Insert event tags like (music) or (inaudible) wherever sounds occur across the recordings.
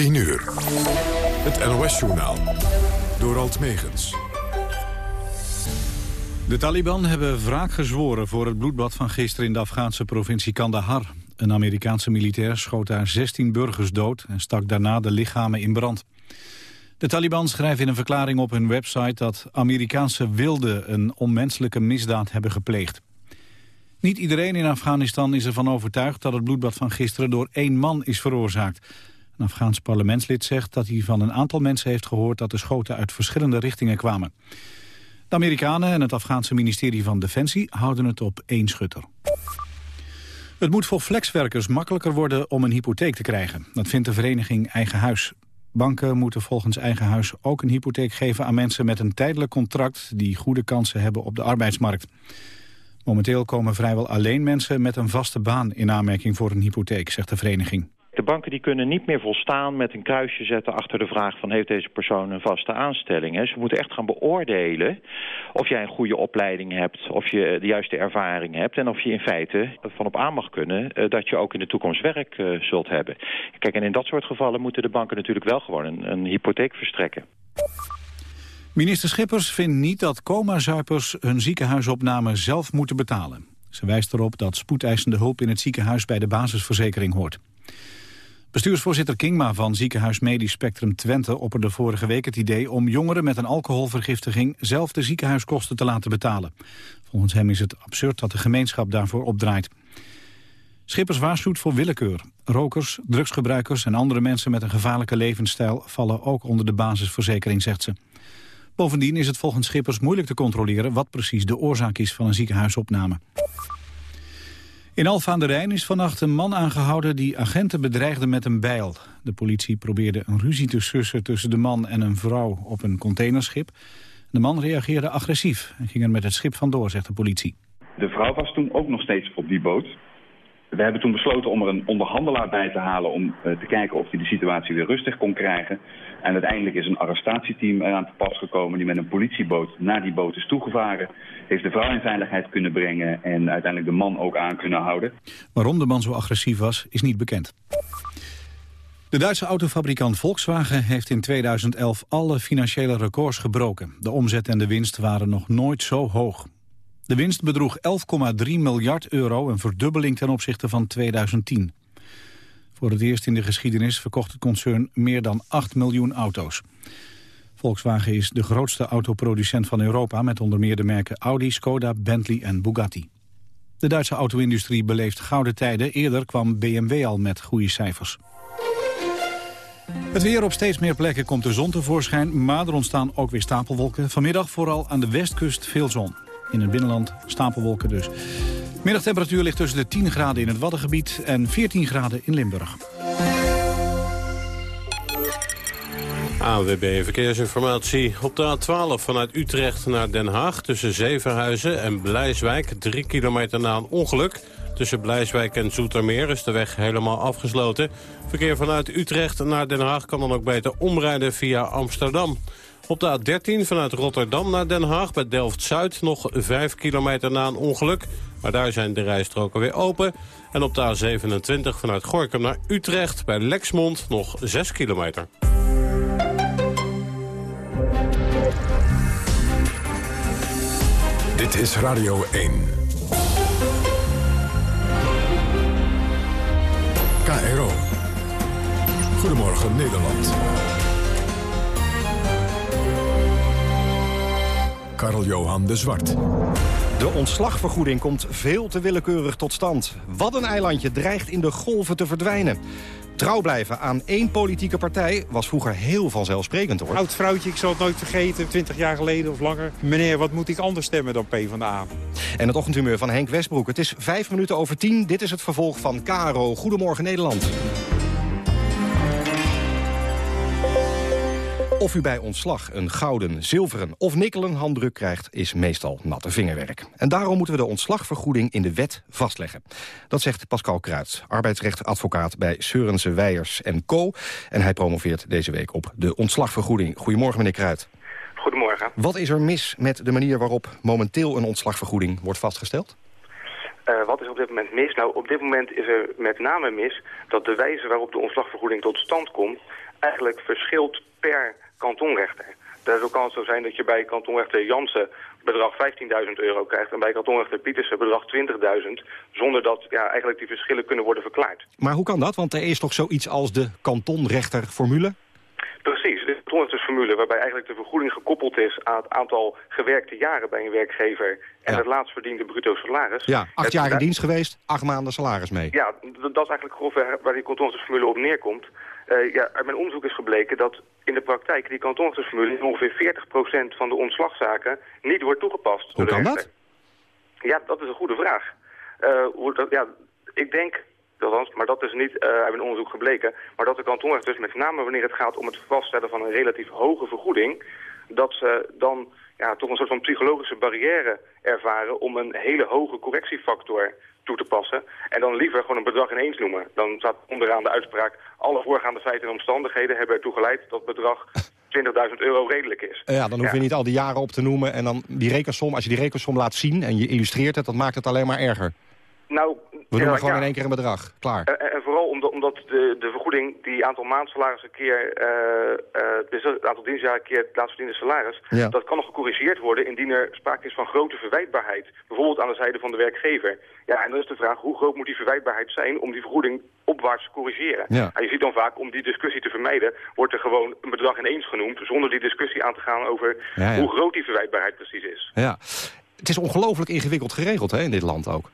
10 uur. Het NOS-journaal. Door Alt Megens. De Taliban hebben wraak gezworen voor het bloedbad van gisteren in de Afghaanse provincie Kandahar. Een Amerikaanse militair schoot daar 16 burgers dood en stak daarna de lichamen in brand. De Taliban schrijven in een verklaring op hun website dat Amerikaanse wilden een onmenselijke misdaad hebben gepleegd. Niet iedereen in Afghanistan is ervan overtuigd dat het bloedbad van gisteren door één man is veroorzaakt. Een Afghaans parlementslid zegt dat hij van een aantal mensen heeft gehoord dat de schoten uit verschillende richtingen kwamen. De Amerikanen en het Afghaanse ministerie van Defensie houden het op één schutter. Het moet voor flexwerkers makkelijker worden om een hypotheek te krijgen. Dat vindt de vereniging Eigen Huis. Banken moeten volgens Eigen Huis ook een hypotheek geven aan mensen met een tijdelijk contract die goede kansen hebben op de arbeidsmarkt. Momenteel komen vrijwel alleen mensen met een vaste baan in aanmerking voor een hypotheek, zegt de vereniging. De banken die kunnen niet meer volstaan met een kruisje zetten achter de vraag van heeft deze persoon een vaste aanstelling. Ze moeten echt gaan beoordelen of jij een goede opleiding hebt, of je de juiste ervaring hebt en of je in feite van op aan mag kunnen eh, dat je ook in de toekomst werk eh, zult hebben. Kijk, en in dat soort gevallen moeten de banken natuurlijk wel gewoon een, een hypotheek verstrekken. Minister Schippers vindt niet dat coma-zuipers hun ziekenhuisopname zelf moeten betalen. Ze wijst erop dat spoedeisende hulp in het ziekenhuis bij de basisverzekering hoort. Bestuursvoorzitter Kingma van ziekenhuis Medisch Spectrum Twente opperde vorige week het idee om jongeren met een alcoholvergiftiging zelf de ziekenhuiskosten te laten betalen. Volgens hem is het absurd dat de gemeenschap daarvoor opdraait. Schippers waarschuwt voor willekeur. Rokers, drugsgebruikers en andere mensen met een gevaarlijke levensstijl vallen ook onder de basisverzekering, zegt ze. Bovendien is het volgens Schippers moeilijk te controleren wat precies de oorzaak is van een ziekenhuisopname. In Alfa aan de Rijn is vannacht een man aangehouden die agenten bedreigde met een bijl. De politie probeerde een ruzie te sussen tussen de man en een vrouw op een containerschip. De man reageerde agressief en ging er met het schip vandoor, zegt de politie. De vrouw was toen ook nog steeds op die boot. We hebben toen besloten om er een onderhandelaar bij te halen om uh, te kijken of hij de situatie weer rustig kon krijgen. En uiteindelijk is een arrestatieteam eraan te pas gekomen die met een politieboot naar die boot is toegevaren. Heeft de vrouw in veiligheid kunnen brengen en uiteindelijk de man ook aan kunnen houden. Waarom de man zo agressief was, is niet bekend. De Duitse autofabrikant Volkswagen heeft in 2011 alle financiële records gebroken. De omzet en de winst waren nog nooit zo hoog. De winst bedroeg 11,3 miljard euro, een verdubbeling ten opzichte van 2010. Voor het eerst in de geschiedenis verkocht het concern meer dan 8 miljoen auto's. Volkswagen is de grootste autoproducent van Europa... met onder meer de merken Audi, Skoda, Bentley en Bugatti. De Duitse auto-industrie beleeft gouden tijden. Eerder kwam BMW al met goede cijfers. Het weer op steeds meer plekken komt de zon tevoorschijn... maar er ontstaan ook weer stapelwolken. Vanmiddag vooral aan de westkust veel zon. In het binnenland stapelwolken dus. Middagtemperatuur ligt tussen de 10 graden in het Waddengebied en 14 graden in Limburg. ANWB Verkeersinformatie. Op de A12 vanuit Utrecht naar Den Haag... tussen Zevenhuizen en Blijswijk, drie kilometer na een ongeluk. Tussen Blijswijk en Zoetermeer is de weg helemaal afgesloten. Verkeer vanuit Utrecht naar Den Haag kan dan ook beter omrijden via Amsterdam. Op de A13 vanuit Rotterdam naar Den Haag bij Delft-Zuid... nog 5 kilometer na een ongeluk. Maar daar zijn de rijstroken weer open. En op de A27 vanuit Gorkum naar Utrecht bij Lexmond nog 6 kilometer. Dit is Radio 1. KRO. Goedemorgen Nederland. Karl-Johan de Zwart. De ontslagvergoeding komt veel te willekeurig tot stand. Wat een eilandje dreigt in de golven te verdwijnen. Trouw blijven aan één politieke partij was vroeger heel vanzelfsprekend hoor. Oud vrouwtje, ik zal het nooit vergeten, 20 jaar geleden of langer. Meneer, wat moet ik anders stemmen dan PvdA? En het ochtendhumeur van Henk Westbroek. Het is vijf minuten over tien. Dit is het vervolg van Caro. Goedemorgen Nederland. Of u bij ontslag een gouden, zilveren of nikkelen handdruk krijgt... is meestal natte vingerwerk. En daarom moeten we de ontslagvergoeding in de wet vastleggen. Dat zegt Pascal Kruid, arbeidsrechtadvocaat bij Seurense Weijers Co. En hij promoveert deze week op de ontslagvergoeding. Goedemorgen, meneer Kruid. Goedemorgen. Wat is er mis met de manier waarop momenteel een ontslagvergoeding wordt vastgesteld? Uh, wat is op dit moment mis? Nou, op dit moment is er met name mis dat de wijze waarop de ontslagvergoeding tot stand komt eigenlijk verschilt per kantonrechter. Daardoor kan het zo zijn dat je bij kantonrechter Jansen bedrag 15.000 euro krijgt... en bij kantonrechter Pietersen bedrag 20.000... zonder dat ja, eigenlijk die verschillen kunnen worden verklaard. Maar hoe kan dat? Want er is toch zoiets als de kantonrechterformule? Precies, de kantonrechtersformule waarbij eigenlijk de vergoeding gekoppeld is... aan het aantal gewerkte jaren bij een werkgever... en Ja. het laatst verdiende bruto salaris. Ja, acht Het- jaar in dienst geweest, acht maanden salaris mee. Ja, dat is eigenlijk grofweg waar die kantonrechtersformule op neerkomt. Eh, ja, uit mijn onderzoek is gebleken dat in de praktijk die kantonrechtersformule... in ongeveer 40% van de ontslagzaken niet wordt toegepast. Hoe kan dat? Ja, dat is een goede vraag. Eh, hoe dat, ja, ik denk, althans, maar dat is niet eh, uit mijn onderzoek gebleken... maar dat de kantonrechters, met name wanneer het gaat om het vaststellen van een relatief hoge vergoeding... dat ze dan ja, toch een soort van psychologische barrière ervaren... om een hele hoge correctiefactor toe te passen... en dan liever gewoon een bedrag ineens noemen. Dan staat onderaan de uitspraak... alle voorgaande feiten en omstandigheden hebben ertoe geleid... dat bedrag (laughs) 20.000 euro redelijk is. Ja, dan hoef je niet al die jaren op te noemen. En dan die rekensom, als je die rekensom laat zien en je illustreert het... dat maakt het alleen maar erger. Nou, We ja, noemen gewoon ja. in één keer een bedrag. Klaar. En, en vooral omdat, omdat de, de vergoeding die aantal maandsalarissen keer, eh, eh, dus het aantal dienstjaren keer het laatst verdiende salaris, Ja. dat kan nog gecorrigeerd worden indien er sprake is van grote verwijtbaarheid. Bijvoorbeeld aan de zijde van de werkgever. Ja, en dan is de vraag hoe groot moet die verwijtbaarheid zijn om die vergoeding opwaarts te corrigeren. Ja. En je ziet dan vaak, om die discussie te vermijden, wordt er gewoon een bedrag ineens genoemd, zonder die discussie aan te gaan over Ja, ja. hoe groot die verwijtbaarheid precies is. Ja. Het is ongelooflijk ingewikkeld geregeld hè, in dit land ook.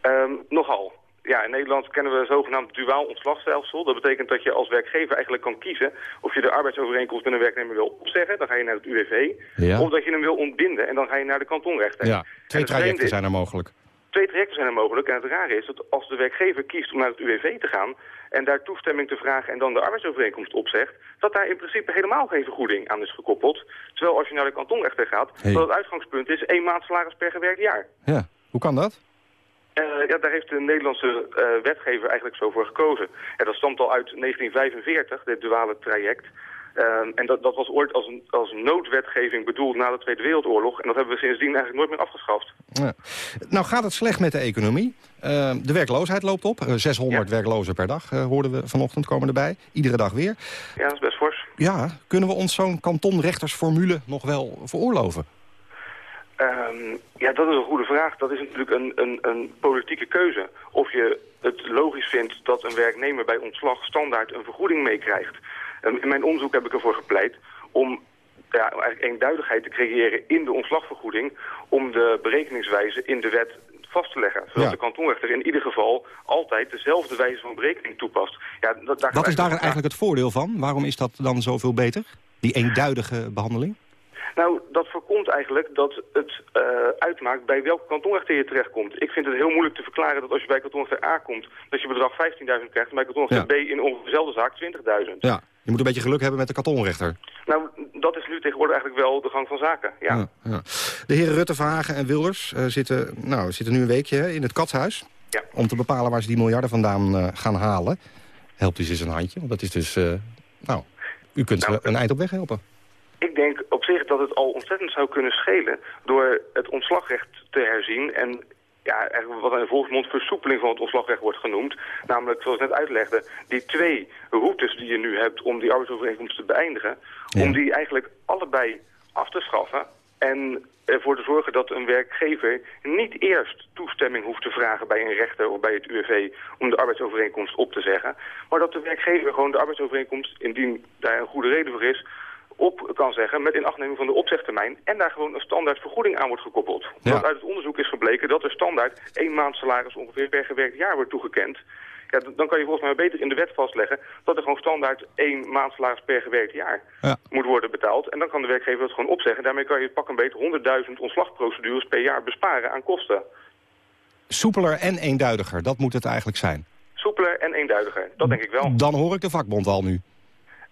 Ehm, nogal. Ja, in Nederland kennen we zogenaamd duaal ontslagstelsel. Dat betekent dat je als werkgever eigenlijk kan kiezen of je de arbeidsovereenkomst met een werknemer wil opzeggen. Dan ga je naar het UWV. Ja. Of dat je hem wil ontbinden en dan ga je naar de kantonrechter. Ja, twee trajecten is- zijn er mogelijk. Twee trajecten zijn er mogelijk. En het rare is dat als de werkgever kiest om naar het UWV te gaan... en daar toestemming te vragen en dan de arbeidsovereenkomst opzegt... dat daar in principe helemaal geen vergoeding aan is gekoppeld. Terwijl als je naar de kantonrechter gaat... Hey. dat het uitgangspunt is één maand salaris per gewerkt jaar. Ja, hoe kan dat? Eh, ja, daar heeft de Nederlandse eh, wetgever eigenlijk zo voor gekozen. Dat stamt al uit 1945, dit duale traject. Ehm, en dat, dat was ooit als, een, als noodwetgeving bedoeld na de Tweede Wereldoorlog. En dat hebben we sindsdien eigenlijk nooit meer afgeschaft. Ja. Nou gaat het slecht met de economie. Eh, de werkloosheid loopt op. Eh, 600 Ja. werklozen per dag eh, hoorden we vanochtend komen erbij. Iedere dag weer. Ja, dat is best fors. Ja, kunnen we ons zo'n kantonrechtersformule nog wel veroorloven? Ehm, ja, dat is een goede vraag. Dat is natuurlijk een, een, een politieke keuze. Of je het logisch vindt dat een werknemer bij ontslag standaard een vergoeding meekrijgt. Ehm, in mijn onderzoek heb ik ervoor gepleit om ja, eigenlijk eenduidigheid te creëren in de ontslagvergoeding... om de berekeningswijze in de wet vast te leggen. Zodat Ja. de kantonrechter in ieder geval altijd dezelfde wijze van berekening toepast. Ja, dat, daar Wat is daar eigenlijk het voordeel van? Waarom is dat dan zoveel beter? Die eenduidige behandeling? Nou, dat voorkomt eigenlijk dat het eh, uitmaakt bij welke kantonrechter je terechtkomt. Ik vind het heel moeilijk te verklaren dat als je bij kantonrechter A komt... dat je bedrag 15.000 krijgt en bij kantonrechter Ja. B in ongeveer dezelfde zaak 20.000. Ja, je moet een beetje geluk hebben met de kantonrechter. Nou, dat is nu tegenwoordig eigenlijk wel de gang van zaken, ja. Ja, ja. De heren Rutte, Verhagen en Wilders eh, zitten, nou, zitten nu een weekje hè, in het katshuis... Om te bepalen waar ze die miljarden vandaan eh, gaan halen. Helpt u eens een handje, want dat is dus... nou, u kunt ze Nou, een eind op weg helpen. Ik denk op zich dat het al ontzettend zou kunnen schelen door het ontslagrecht te herzien en ja, eigenlijk wat in volksmond versoepeling van het ontslagrecht wordt genoemd. Namelijk, zoals ik net uitlegde, die twee routes die je nu hebt om die arbeidsovereenkomst te beëindigen, Ja. om die eigenlijk allebei af te schaffen en ervoor te zorgen dat een werkgever niet eerst toestemming hoeft te vragen bij een rechter of bij het UWV om de arbeidsovereenkomst op te zeggen. Maar dat de werkgever gewoon de arbeidsovereenkomst, indien daar een goede reden voor is, op kan zeggen met inachtneming van de opzegtermijn en daar gewoon een standaard vergoeding aan wordt gekoppeld. Ja. Want uit het onderzoek is gebleken dat er standaard één maand salaris ongeveer per gewerkt jaar wordt toegekend. Ja, dan kan je volgens mij beter in de wet vastleggen dat er gewoon standaard één maand salaris per gewerkt jaar Ja. moet worden betaald. En dan kan de werkgever het gewoon opzeggen. Daarmee kan je pak een beter 100.000 ontslagprocedures per jaar besparen aan kosten. Soepeler en eenduidiger, dat moet het eigenlijk zijn. Soepeler en eenduidiger, dat denk ik wel. Dan hoor ik de vakbond al nu.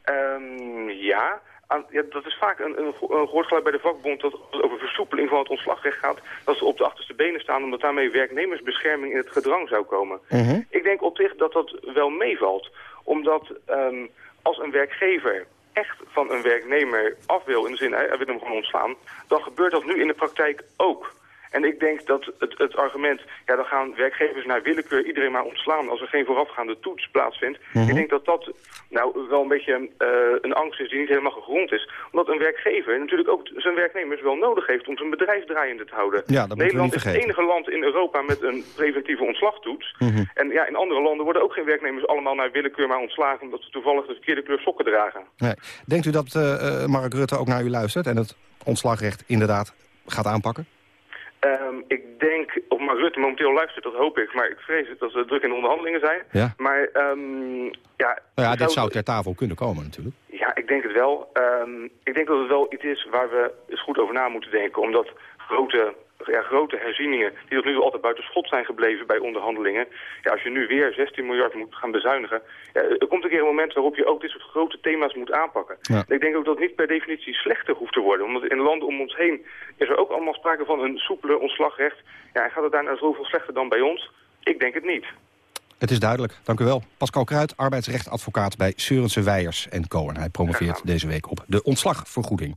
Ehm, ja. Aan- ja, dat is vaak een, een, een gehoord geluid bij de vakbond dat het over versoepeling van het ontslagrecht gaat. Dat ze op de achterste benen staan omdat daarmee werknemersbescherming in het gedrang zou komen. Mhm. Ik denk op zich dat dat wel meevalt. Omdat ehm, als een werkgever echt van een werknemer af wil, in de zin hij, hij wil hem gewoon ontslaan, dan gebeurt dat nu in de praktijk ook. En ik denk dat het, het argument, ja, dan gaan werkgevers naar willekeur iedereen maar ontslaan als er geen voorafgaande toets plaatsvindt. Mhm. Ik denk dat dat nou wel een beetje eh, een angst is die niet helemaal gegrond is. Omdat een werkgever natuurlijk ook zijn werknemers wel nodig heeft om zijn bedrijf draaiende te houden. Ja, dat Nederland is het enige land in Europa met een preventieve ontslagtoets. Mhm. En ja, in andere landen worden ook geen werknemers allemaal naar willekeur maar ontslagen omdat ze toevallig de verkeerde kleur sokken dragen. Nee. Denkt u dat eh, eh, Mark Rutte ook naar u luistert en het ontslagrecht inderdaad gaat aanpakken? Ehm, ik denk, of maar Rutte momenteel luistert, dat hoop ik. Maar ik vrees dat ze druk in de onderhandelingen zijn. Ja. Maar ehm, ja, Nou ja, dit zou ter tafel kunnen komen natuurlijk. Ja, ik denk het wel. Ehm, ik denk dat het wel iets is waar we eens goed over na moeten denken. Omdat grote, ja, grote herzieningen, die tot nu toe altijd buiten schot zijn gebleven bij onderhandelingen. Ja, als je nu weer 16 miljard moet gaan bezuinigen. Ja, er komt een keer een moment waarop je ook dit soort grote thema's moet aanpakken. Ja. En ik denk ook dat het niet per definitie slechter hoeft te worden. Omdat in landen om ons heen is er ook allemaal sprake van een soepele ontslagrecht. Ja, en gaat het daar nou zoveel slechter dan bij ons? Ik denk het niet. Het is duidelijk, dank u wel. Pascal Kruid, arbeidsrechtadvocaat bij Seurense Weijers en Cohen. Hij promoveert deze week op de ontslagvergoeding.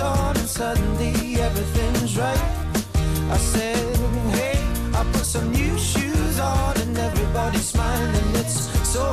on and suddenly everything's right. I said, hey, I put some new shoes on and everybody's smiling. It's so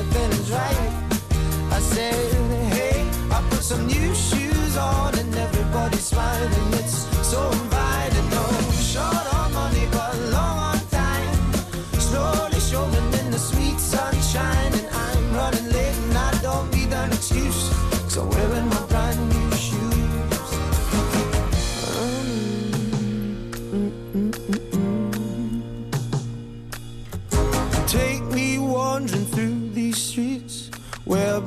suddenly everything's right. I said, hey, I put some new shoes on and everybody's smiling.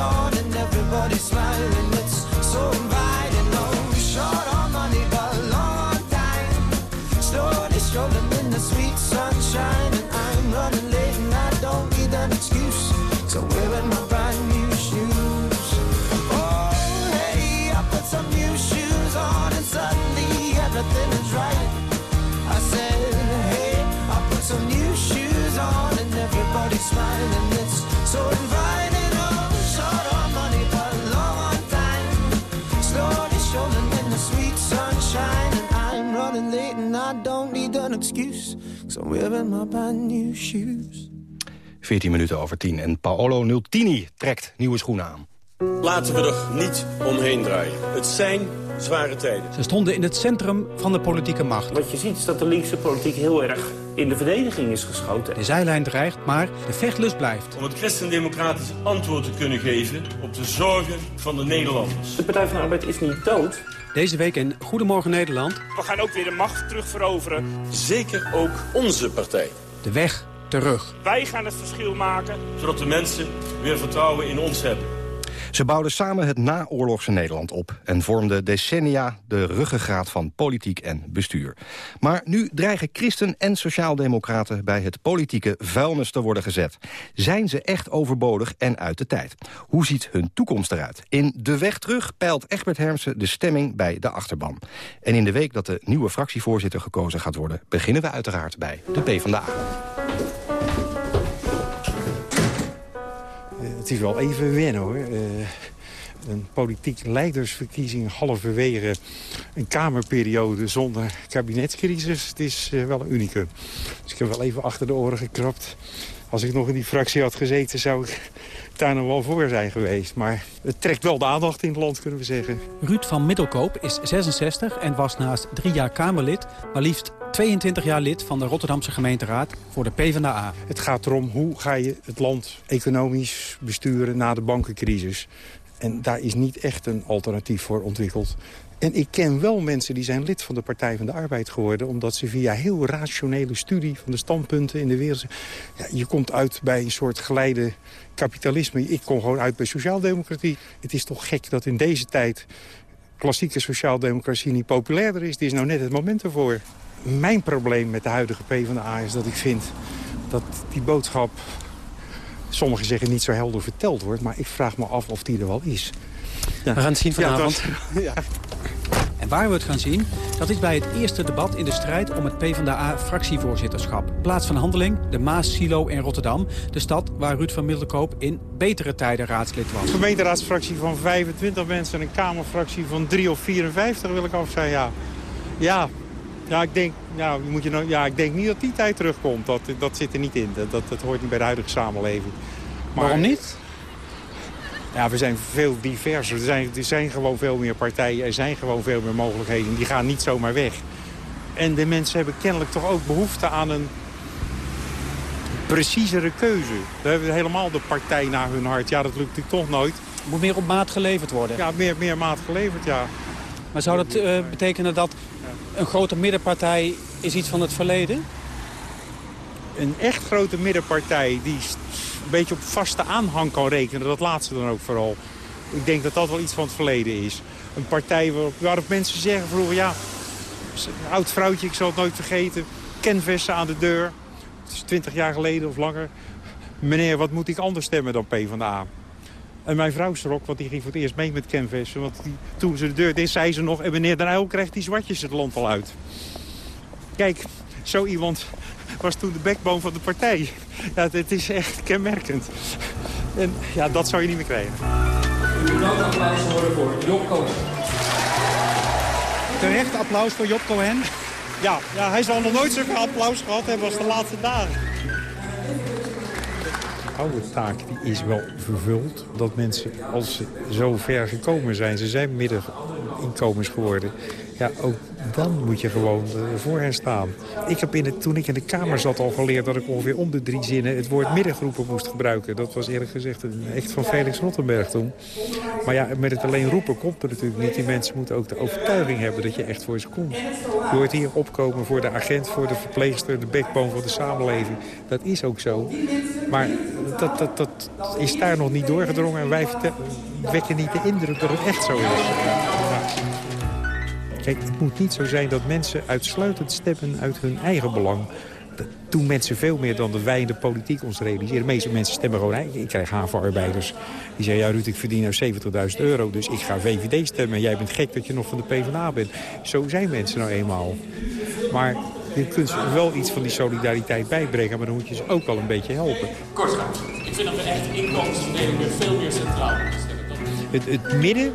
on and everybody's smiling. It's so inviting. No short on money, but long on time. Slowly strolling excuse. Cause I'm wearing my brand new shoes. 14 minuten over 10 en Paolo Nultini trekt nieuwe schoenen aan. Laten we er niet omheen draaien. Het zijn zware tijden. Ze stonden in het centrum van de politieke macht. Wat je ziet is dat de linkse politiek heel erg in de verdediging is geschoten. De zijlijn dreigt, maar de vechtlust blijft. Om het christendemocratisch antwoord te kunnen geven op de zorgen van de Nederlanders. De Partij van de Arbeid is niet dood. Deze week in Goedemorgen Nederland. We gaan ook weer de macht terugveroveren. Zeker ook onze partij. De weg terug. Wij gaan het verschil maken, zodat de mensen weer vertrouwen in ons hebben. Ze bouwden samen het naoorlogse Nederland op... en vormden decennia de ruggengraat van politiek en bestuur. Maar nu dreigen christen en sociaaldemocraten... bij het politieke vuilnis te worden gezet. Zijn ze echt overbodig en uit de tijd? Hoe ziet hun toekomst eruit? In De Weg Terug peilt Egbert Hermsen de stemming bij de achterban. En in de week dat de nieuwe fractievoorzitter gekozen gaat worden... beginnen we uiteraard bij de PvdA. Het is wel even wennen hoor. Uh, een politiek leidersverkiezing halverwege een kamerperiode zonder kabinetscrisis. Het is uh, wel een unicum. Dus ik heb wel even achter de oren gekrapt. Als ik nog in die fractie had gezeten zou ik daar nog wel voor zijn geweest. Maar het trekt wel de aandacht in het land, kunnen we zeggen. Ruud van Middelkoop is 66 en was naast drie jaar Kamerlid... maar liefst 22 jaar lid van de Rotterdamse gemeenteraad voor de PvdA. Het gaat erom hoe ga je het land economisch besturen na de bankencrisis. En daar is niet echt een alternatief voor ontwikkeld. En ik ken wel mensen die zijn lid van de Partij van de Arbeid geworden... omdat ze via heel rationele studie van de standpunten in de wereld... Ja, je komt uit bij een soort geleide kapitalisme. Ik kom gewoon uit bij sociaaldemocratie. Het is toch gek dat in deze tijd klassieke sociaaldemocratie niet populairder is. Dit is nou net het moment ervoor. Mijn probleem met de huidige PvdA is dat ik vind dat die boodschap... sommigen zeggen niet zo helder verteld wordt... maar ik vraag me af of die er wel is. Ja. We gaan het zien vanavond. (laughs) Ja, En waar we het gaan zien, dat is bij het eerste debat in de strijd om het PvdA-fractievoorzitterschap. Plaats van handeling, de Maas-silo in Rotterdam. De stad waar Ruud van Middelkoop in betere tijden raadslid was. Een gemeenteraadsfractie van 25 mensen en een kamerfractie van 3 of 54 wil ik af zijn, ja. Ja, ja, ik denk, ja, moet je nou, ja, ik denk niet dat die tijd terugkomt. Dat, dat zit er niet in. Dat, dat, hoort niet bij de huidige samenleving. Maar, Waarom niet? Ja, we zijn veel diverser. Er zijn, er zijn gewoon veel meer partijen. Er zijn gewoon veel meer mogelijkheden. Die gaan niet zomaar weg. En de mensen hebben kennelijk toch ook behoefte aan een preciezere keuze. We hebben helemaal de partij naar hun hart. Ja, dat lukt natuurlijk toch nooit. Moet meer op maat geleverd worden? Ja, meer, meer maat geleverd, ja. Maar zou dat uh, betekenen dat een grote middenpartij is iets van het verleden? Een echt grote middenpartij die een beetje op vaste aanhang kan rekenen. Dat laatste dan ook vooral. Ik denk dat dat wel iets van het verleden is. Een partij waarop, mensen zeggen vroeger... ja, een oud vrouwtje, ik zal het nooit vergeten. Canvassen aan de deur. Het is twintig jaar geleden of langer. Meneer, wat moet ik anders stemmen dan PvdA? En mijn vrouw schrok, want die ging voor het eerst mee met canvassen. Want die, toen ze de deur deed, zei ze nog... en meneer Den Uyl krijgt die zwartjes het land al uit. Kijk, zo iemand was toen de backbone van de partij. Ja, het is echt kenmerkend. En ja, dat zou je niet meer krijgen. Moet ook applaus horen voor Job Cohen. Terecht applaus voor Job Cohen. Ja, ja, hij zal nog nooit zoveel applaus gehad hebben als de laatste dagen oude taak die is wel vervuld. Dat mensen, als ze zo ver gekomen zijn, ze zijn middeninkomens geworden... ja, ook dan moet je gewoon uh, voor hen staan. Ik heb in het, toen ik in de Kamer zat al geleerd dat ik ongeveer om de drie zinnen... het woord middengroepen moest gebruiken. Dat was eerlijk gezegd echt van Felix Rottenberg toen. Maar ja, met het alleen roepen komt er natuurlijk niet. Die mensen moeten ook de overtuiging hebben dat je echt voor ze komt. Je hoort hier opkomen voor de agent, voor de verpleegster... de backbone van de samenleving. Dat is ook zo. Maar dat, dat, dat is daar nog niet doorgedrongen. En wij wekken niet de indruk dat het echt zo is. Kijk, het moet niet zo zijn dat mensen uitsluitend stemmen uit hun eigen belang. Dat doen mensen veel meer dan de wij in de politiek ons realiseren. De meeste mensen stemmen gewoon... Ik krijg havenarbeiders die zeggen... ja Ruud, ik verdien nou 70.000 euro, dus ik ga VVD stemmen. En jij bent gek dat je nog van de PvdA bent. Zo zijn mensen nou eenmaal. Maar je kunt ze wel iets van die solidariteit bijbrengen... maar dan moet je ze ook wel een beetje helpen. Kort ik vind dat we echt inkomensverdeling veel meer centraal het, het midden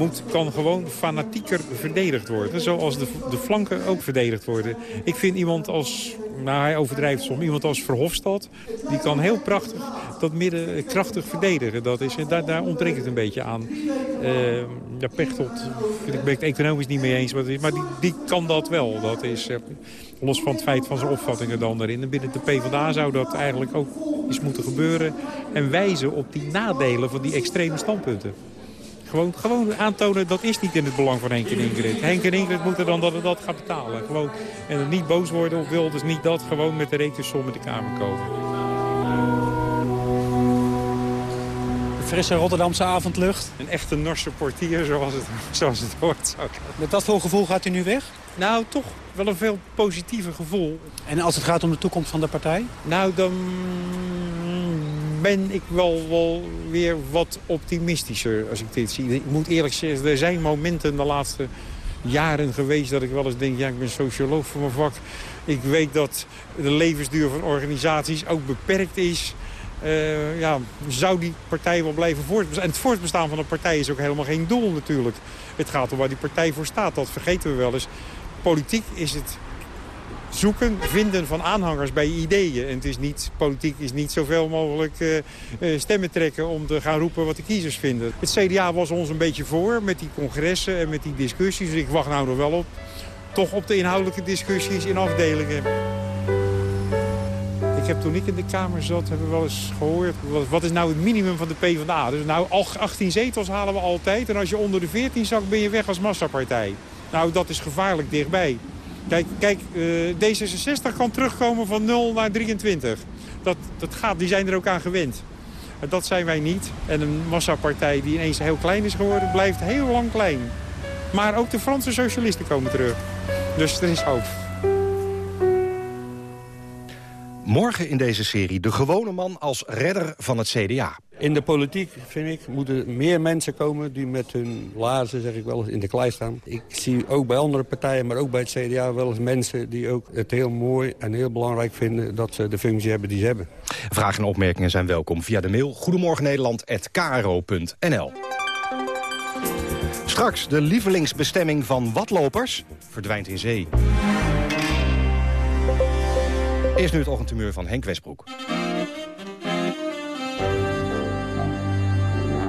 moet, kan gewoon fanatieker verdedigd worden. Zoals de, de flanken ook verdedigd worden. Ik vind iemand als, nou hij overdrijft soms, iemand als Verhofstadt... die kan heel prachtig dat midden krachtig verdedigen. Dat is, daar, daar ontbreekt het een beetje aan. Uh, ja, Pechtold vind ik, ben het economisch niet mee eens. Maar, die, die kan dat wel. Dat is, los van het feit van zijn opvattingen dan erin. En binnen de PvdA zou dat eigenlijk ook eens moeten gebeuren. En wijzen op die nadelen van die extreme standpunten. Gewoon, gewoon aantonen, dat is niet in het belang van Henk en Ingrid. Henk en Ingrid moeten dan dat, dat gaan betalen. Gewoon, en niet boos worden of wil dus niet dat. Gewoon met de rekensom in de Kamer komen. De frisse Rotterdamse avondlucht. Een echte Norse portier, zoals het, zoals het hoort. Met wat voor gevoel gaat u nu weg? Nou, toch wel een veel positiever gevoel. En als het gaat om de toekomst van de partij? Nou, dan ben ik wel, wel weer wat optimistischer als ik dit zie. Ik moet eerlijk zeggen, er zijn momenten de laatste jaren geweest... dat ik wel eens denk, ja, ik ben socioloog voor mijn vak. Ik weet dat de levensduur van organisaties ook beperkt is... Uh, ja, zou die partij wel blijven voortbestaan. En het voortbestaan van een partij is ook helemaal geen doel natuurlijk. Het gaat om waar die partij voor staat, dat vergeten we wel eens. Politiek is het zoeken, vinden van aanhangers bij ideeën. En het is niet, politiek is niet zoveel mogelijk uh, stemmen trekken om te gaan roepen wat de kiezers vinden. Het CDA was ons een beetje voor met die congressen en met die discussies. Ik wacht nou nog wel op, toch op de inhoudelijke discussies in afdelingen. Ik heb toen ik in de Kamer zat, hebben we wel eens gehoord... wat is nou het minimum van de PvdA? Dus nou, 18 zetels halen we altijd. En als je onder de 14 zakt, ben je weg als massapartij. Nou, dat is gevaarlijk dichtbij. Kijk, kijk uh, D66 kan terugkomen van 0 naar 23. Dat, dat gaat, die zijn er ook aan gewend. Dat zijn wij niet. En een massapartij die ineens heel klein is geworden, blijft heel lang klein. Maar ook de Franse socialisten komen terug. Dus er is hoop. Morgen in deze serie de gewone man als redder van het CDA. In de politiek, vind ik, moeten meer mensen komen die met hun laarzen, zeg ik wel in de klei staan. Ik zie ook bij andere partijen, maar ook bij het CDA wel eens mensen die ook het heel mooi en heel belangrijk vinden dat ze de functie hebben die ze hebben. Vragen en opmerkingen zijn welkom via de mail goedemorgennederland.kro.nl. Straks de lievelingsbestemming van watlopers verdwijnt in zee. Eerst nu het ochtendtumeur van Henk Westbroek.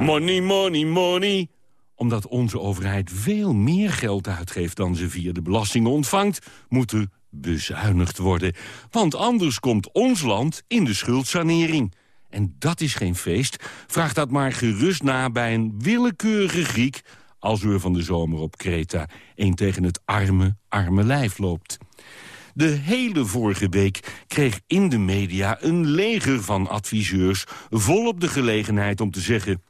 Money, money, money. Omdat onze overheid veel meer geld uitgeeft dan ze via de belasting ontvangt... moet er bezuinigd worden. Want anders komt ons land in de schuldsanering. En dat is geen feest. Vraag dat maar gerust na bij een willekeurige Griek... als u van de zomer op Kreta een tegen het arme, arme lijf loopt. De hele vorige week kreeg in de media een leger van adviseurs... volop de gelegenheid om te zeggen...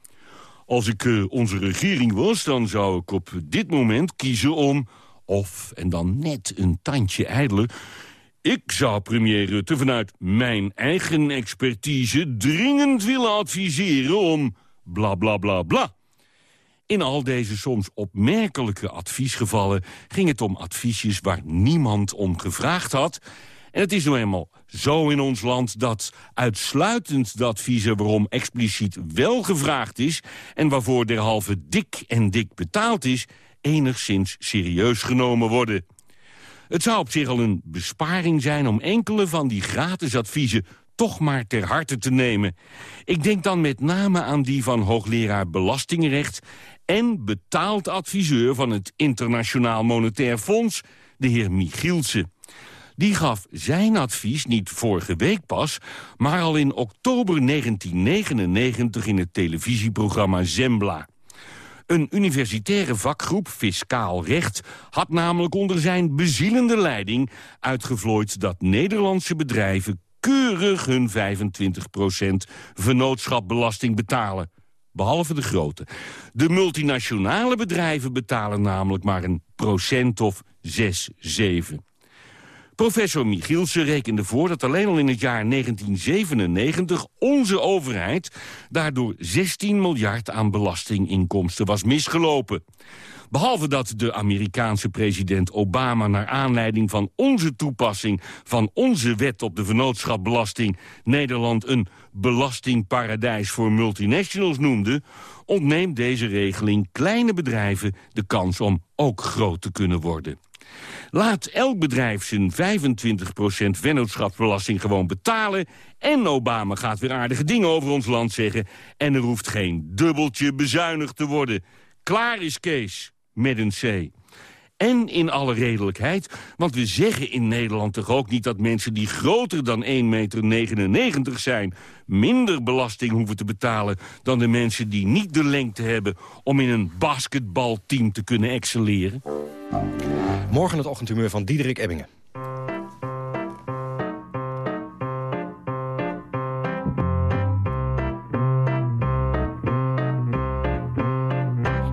als ik uh, onze regering was, dan zou ik op dit moment kiezen om... of, en dan net een tandje ijdeler... Ik zou premier Rutte vanuit mijn eigen expertise dringend willen adviseren om bla bla bla bla. In al deze soms opmerkelijke adviesgevallen ging het om adviesjes waar niemand om gevraagd had. En het is nou eenmaal zo in ons land dat uitsluitend de adviezen waarom expliciet wel gevraagd is... en waarvoor derhalve dik en dik betaald is, enigszins serieus genomen worden. Het zou op zich al een besparing zijn om enkele van die gratis adviezen toch maar ter harte te nemen. Ik denk dan met name aan die van hoogleraar Belastingrecht... en betaald adviseur van het Internationaal Monetair Fonds, de heer Michielsen. Die gaf zijn advies niet vorige week pas, maar al in oktober 1999 in het televisieprogramma Zembla. Een universitaire vakgroep, Fiscaal Recht, had namelijk onder zijn bezielende leiding uitgevlooid dat Nederlandse bedrijven keurig hun 25% vennootschapbelasting betalen. Behalve de grote. De multinationale bedrijven betalen namelijk maar een procent of 6, 7. Professor Michielsen rekende voor dat alleen al in het jaar 1997 onze overheid daardoor 16 miljard aan belastinginkomsten was misgelopen. Behalve dat de Amerikaanse president Obama... naar aanleiding van onze toepassing van onze wet op de vennootschapbelasting... Nederland een belastingparadijs voor multinationals noemde... ontneemt deze regeling kleine bedrijven de kans om ook groot te kunnen worden. Laat elk bedrijf zijn 25% vennootschapsbelasting gewoon betalen... en Obama gaat weer aardige dingen over ons land zeggen... en er hoeft geen dubbeltje bezuinigd te worden. Klaar is Kees met een C. En in alle redelijkheid, want we zeggen in Nederland toch ook niet... dat mensen die groter dan 1,99 meter zijn... minder belasting hoeven te betalen dan de mensen die niet de lengte hebben... om in een basketbalteam te kunnen excelleren? Morgen het ochtendhumeur van Diederik Ebbingen.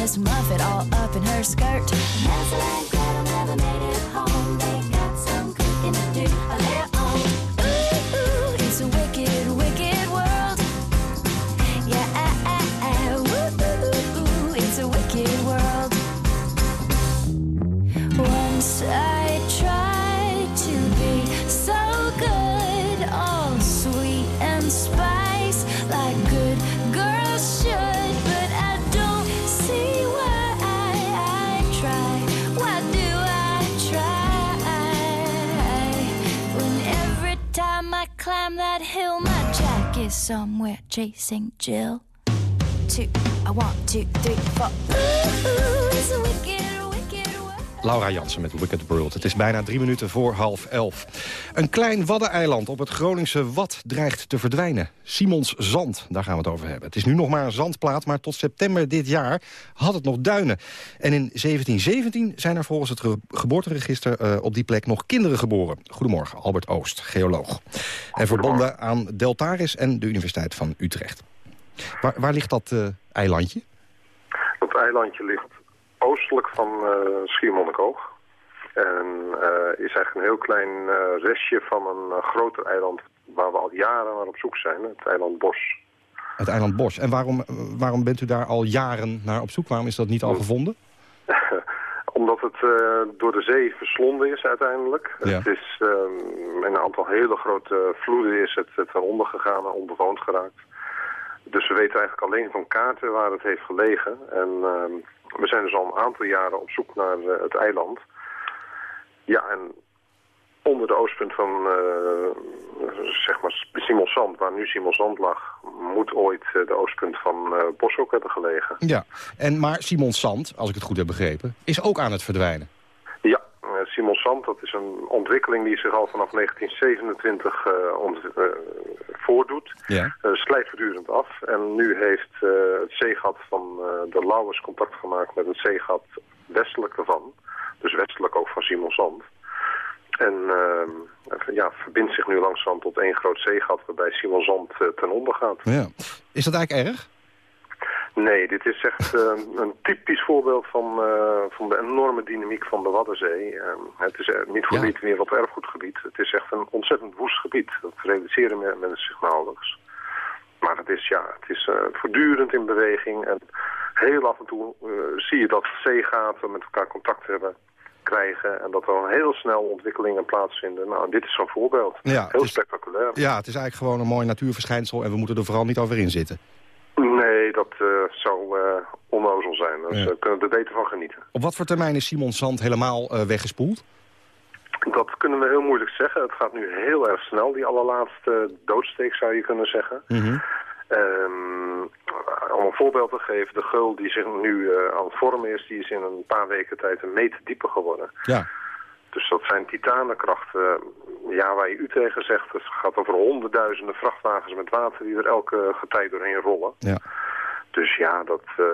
Miss Muffet all up in her skirt. Never made it home. I climb that hill, my jack is somewhere chasing Jill. Two, I want two, three, four. Ooh, it's wicked. Laura Jansen met Wicked World. Het is bijna drie minuten voor half elf. Een klein waddeneiland op het Groningse Wad dreigt te verdwijnen. Simons Zand, daar gaan we het over hebben. Het is nu nog maar een zandplaat, maar tot september dit jaar had het nog duinen. En in 1717 zijn er volgens het ge- geboorteregister eh, op die plek nog kinderen geboren. Goedemorgen, Albert Oost, geoloog. En verbonden aan Deltaris en de Universiteit van Utrecht. Waar, ligt dat eh, eilandje? Dat eilandje ligt oostelijk van eh Schiermonnikoog. En eh, is eigenlijk een heel klein eh, restje van een groter eiland waar we al jaren naar op zoek zijn. Het eiland Bos. Het eiland Bos. En waarom, waarom bent u daar al jaren naar op zoek? Waarom is dat niet al gevonden? (laughs) Omdat het door de zee verslonden is uiteindelijk. Ja. Het is ehm, in een aantal hele grote vloeden is het, het eronder gegaan en onbewoond geraakt. Dus we weten eigenlijk alleen van kaarten waar het heeft gelegen. En ehm, we zijn dus al een aantal jaren op zoek naar eh, het eiland. Ja, en onder de oostpunt van eh zeg maar Simonsand, waar nu Simonsand lag, moet ooit eh, de oostpunt van Bos ook hebben gelegen. Ja, en, maar Simon Sand, als ik het goed heb begrepen, is ook aan het verdwijnen. Ja, eh, Simon Sand, dat is een ontwikkeling die zich al vanaf 1927 eh, ont- eh, voordoet. Ja. Slijt voortdurend af. En nu heeft het zeegat van de Lauwers contact gemaakt met het zeegat westelijk ervan. Dus westelijk ook van Simon Sand. En eh, ja, verbindt zich nu langzaam tot één groot zeegat waarbij Simon Sand eh, ten onder gaat. Ja. Is dat eigenlijk erg? Nee, dit is echt eh, een typisch voorbeeld van, eh, van de enorme dynamiek van de Waddenzee. Eh, het is eh, niet voor Ja. niet meer wat erfgoedgebied. Het is echt een ontzettend woest gebied. Dat realiseren me- mensen zich nauwelijks. Maar het is, ja, het is voortdurend in beweging. En heel af en toe zie je dat zeegaten met elkaar contact hebben krijgen. En dat er dan heel snel ontwikkelingen plaatsvinden. Nou, dit is zo'n voorbeeld. Ja, heel is- spectaculair. Ja, het is eigenlijk gewoon een mooi natuurverschijnsel en we moeten er vooral niet over inzitten. Nee, dat eh, zou eh onnozel zijn. Dus Ja. we kunnen er beter van genieten. Op wat voor termijn is Simon Sand helemaal eh, weggespoeld? Dat kunnen we heel moeilijk zeggen. Het gaat nu heel erg snel, die allerlaatste doodsteek zou je kunnen zeggen. Ehm, om een voorbeeld te geven, de geul die zich nu eh, aan het vormen is, die is in een paar weken tijd een meter dieper geworden. Ja. Dus dat zijn titanenkrachten. Ja, waar je u tegen zegt, het gaat over honderdduizenden vrachtwagens met water die er elke getij doorheen rollen. Ja. Dus ja, dat, eh,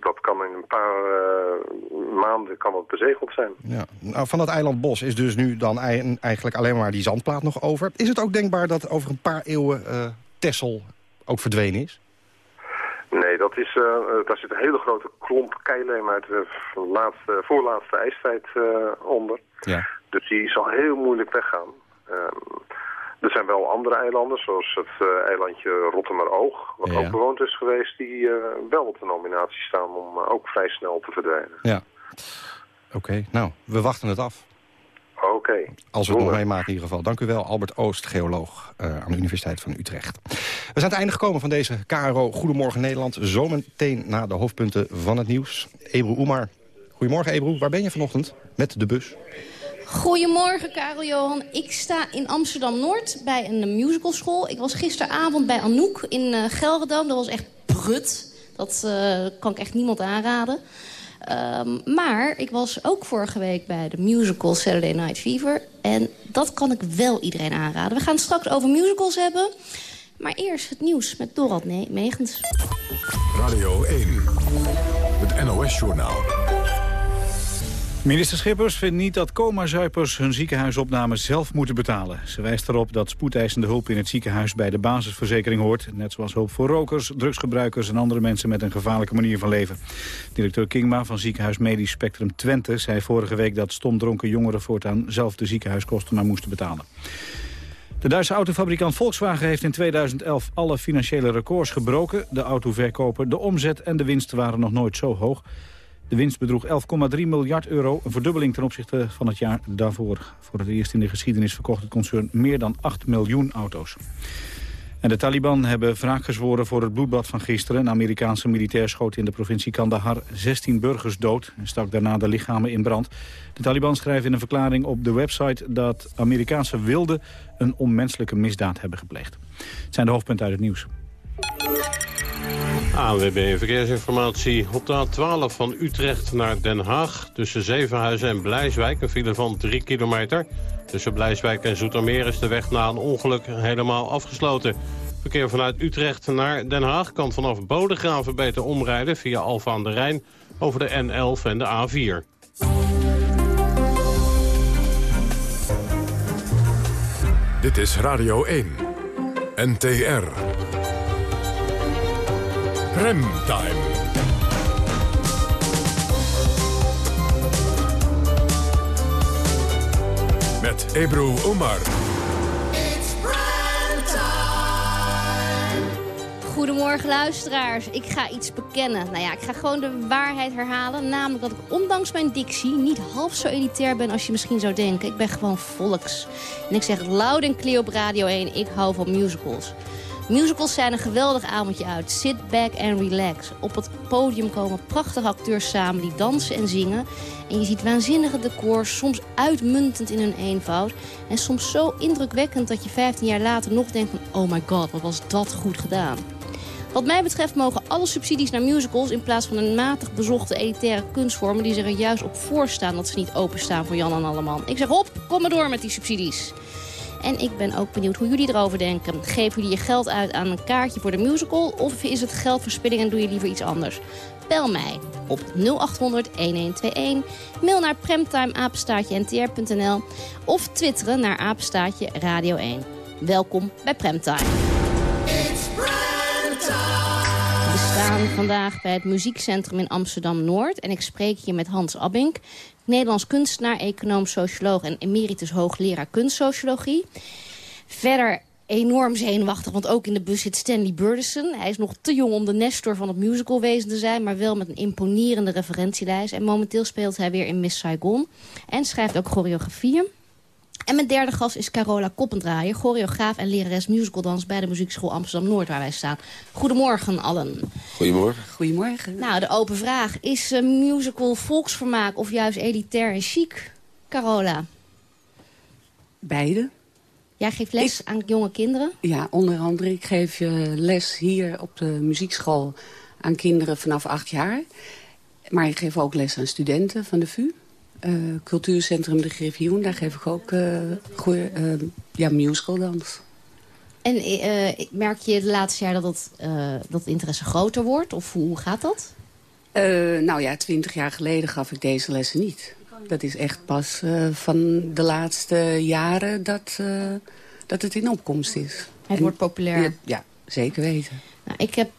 dat kan in een paar eh, maanden kan het bezegeld zijn. Ja. Nou, van dat eiland Bos is dus nu dan ei- eigenlijk alleen maar die zandplaat nog over. Is het ook denkbaar dat over een paar eeuwen eh Texel ook verdwenen is? Nee, dat is, eh, eh, daar zit een hele grote klomp keileem uit de laatste, voorlaatste ijstijd eh, onder. Ja. Dus die zal heel moeilijk weggaan. Er zijn wel andere eilanden, zoals het uh, eilandje Rottemeroog, wat ook bewoond is geweest, die wel op de nominatie staan om ook vrij snel te verdwijnen. Ja. Oké, nou, we wachten het af. Oké. Als we het nog meemaken in ieder geval. Dank u wel, Albert Oost, geoloog uh, aan de Universiteit van Utrecht. We zijn aan het einde gekomen van deze KRO Goedemorgen Nederland. Zometeen naar de hoofdpunten van het nieuws. Ebru Oemar. Goedemorgen Ebru, waar ben je vanochtend met de bus? Goedemorgen, Karel Johan. Ik sta in Amsterdam-Noord bij een musicalschool. Ik was gisteravond bij Anouk in uh, Gelredam. Dat was echt prut. Dat uh, kan ik echt niemand aanraden. Um, maar ik was ook vorige week bij de musical Saturday Night Fever. En dat kan ik wel iedereen aanraden. We gaan straks over musicals hebben. Maar eerst het nieuws met Dorald Megens. Radio 1, het NOS-journaal. Minister Schippers vindt niet dat coma-zuipers hun ziekenhuisopname zelf moeten betalen. Ze wijst erop dat spoedeisende hulp in het ziekenhuis bij de basisverzekering hoort. Net zoals hulp voor rokers, drugsgebruikers en andere mensen met een gevaarlijke manier van leven. Directeur Kingma van ziekenhuis Medisch Spectrum Twente zei vorige week dat stomdronken jongeren voortaan zelf de ziekenhuiskosten maar moesten betalen. De Duitse autofabrikant Volkswagen heeft in 2011 alle financiële records gebroken. De autoverkoper, de omzet en de winst waren nog nooit zo hoog. De winst bedroeg 11,3 miljard euro, een verdubbeling ten opzichte van het jaar daarvoor. Voor het eerst in de geschiedenis verkocht het concern meer dan 8 miljoen auto's. En de Taliban hebben wraak gezworen voor het bloedbad van gisteren. Een Amerikaanse militair schoot in de provincie Kandahar 16 burgers dood... en stak daarna de lichamen in brand. De Taliban schrijven in een verklaring op de website... dat Amerikaanse wilden een onmenselijke misdaad hebben gepleegd. Het zijn de hoofdpunten uit het nieuws. ANWB Verkeersinformatie. Op de A12 van Utrecht naar Den Haag. Tussen Zevenhuizen en Blijswijk een file van 3 kilometer. Tussen Blijswijk en Zoetermeer is de weg na een ongeluk helemaal afgesloten. Verkeer vanuit Utrecht naar Den Haag kan vanaf Bodegraven beter omrijden... via Alfa aan de Rijn over de N11 en de A4. Dit is Radio 1. NTR. Remtime. Met Ebru Omar. Goedemorgen luisteraars. Ik ga iets bekennen. Nou ja, ik ga gewoon de waarheid herhalen. Namelijk dat ik ondanks mijn dictie niet half zo elitair ben als je misschien zou denken. Ik ben gewoon volks. En ik zeg het luid en clear op Radio 1. Ik hou van musicals. Musicals zijn een geweldig avondje uit. Sit back and relax. Op het podium komen prachtige acteurs samen die dansen en zingen. En je ziet waanzinnige decors, soms uitmuntend in hun eenvoud. En soms zo indrukwekkend dat je 15 jaar later nog denkt van... oh my god, wat was dat goed gedaan. Wat mij betreft mogen alle subsidies naar musicals... in plaats van een matig bezochte elitaire kunstvormen... die zich er juist op voorstaan dat ze niet openstaan voor Jan en Alleman. Ik zeg op, kom maar door met die subsidies. En ik ben ook benieuwd hoe jullie erover denken. Geven jullie je geld uit aan een kaartje voor de musical... of is het geldverspilling en doe je liever iets anders? Bel mij op 0800 1121. Mail naar premtimeapenstaartje-ntr.nl of twitteren naar apenstaartje Radio 1. Welkom bij Premtime. We staan vandaag bij het muziekcentrum in Amsterdam-Noord... en ik spreek hier met Hans Abink, Nederlands kunstenaar, econoom, socioloog... en emeritus hoogleraar kunstsociologie. Verder enorm zenuwachtig, want ook in de bus zit Stanley Burleson. Hij is nog te jong om de nestor van het musicalwezen te zijn... maar wel met een imponerende referentielijst. En momenteel speelt hij weer in Miss Saigon. En schrijft ook choreografieën. En mijn derde gast is Carola Koppendraaier, choreograaf en lerares musicaldans bij de Muziekschool Amsterdam-Noord, waar wij staan. Goedemorgen allen. Goedemorgen. Goedemorgen. Nou, de open vraag. Is een musical volksvermaak of juist elitair en chic? Carola? Beide. Jij geeft les aan jonge kinderen? Ja, onder andere. Ik geef les hier op de muziekschool aan kinderen vanaf acht jaar. Maar ik geef ook les aan studenten van de VU. Uh, cultuurcentrum De Griffioen, daar geef ik ook uh, goeie, uh, ja, musicaldans. En merk je de laatste jaar dat, het, dat interesse groter wordt? Of hoe gaat dat? nou ja, twintig jaar geleden gaf ik deze lessen niet. Dat is echt pas van de laatste jaren dat, dat het in opkomst is. Het wordt populair. Ja, ja zeker weten. Nou, ik heb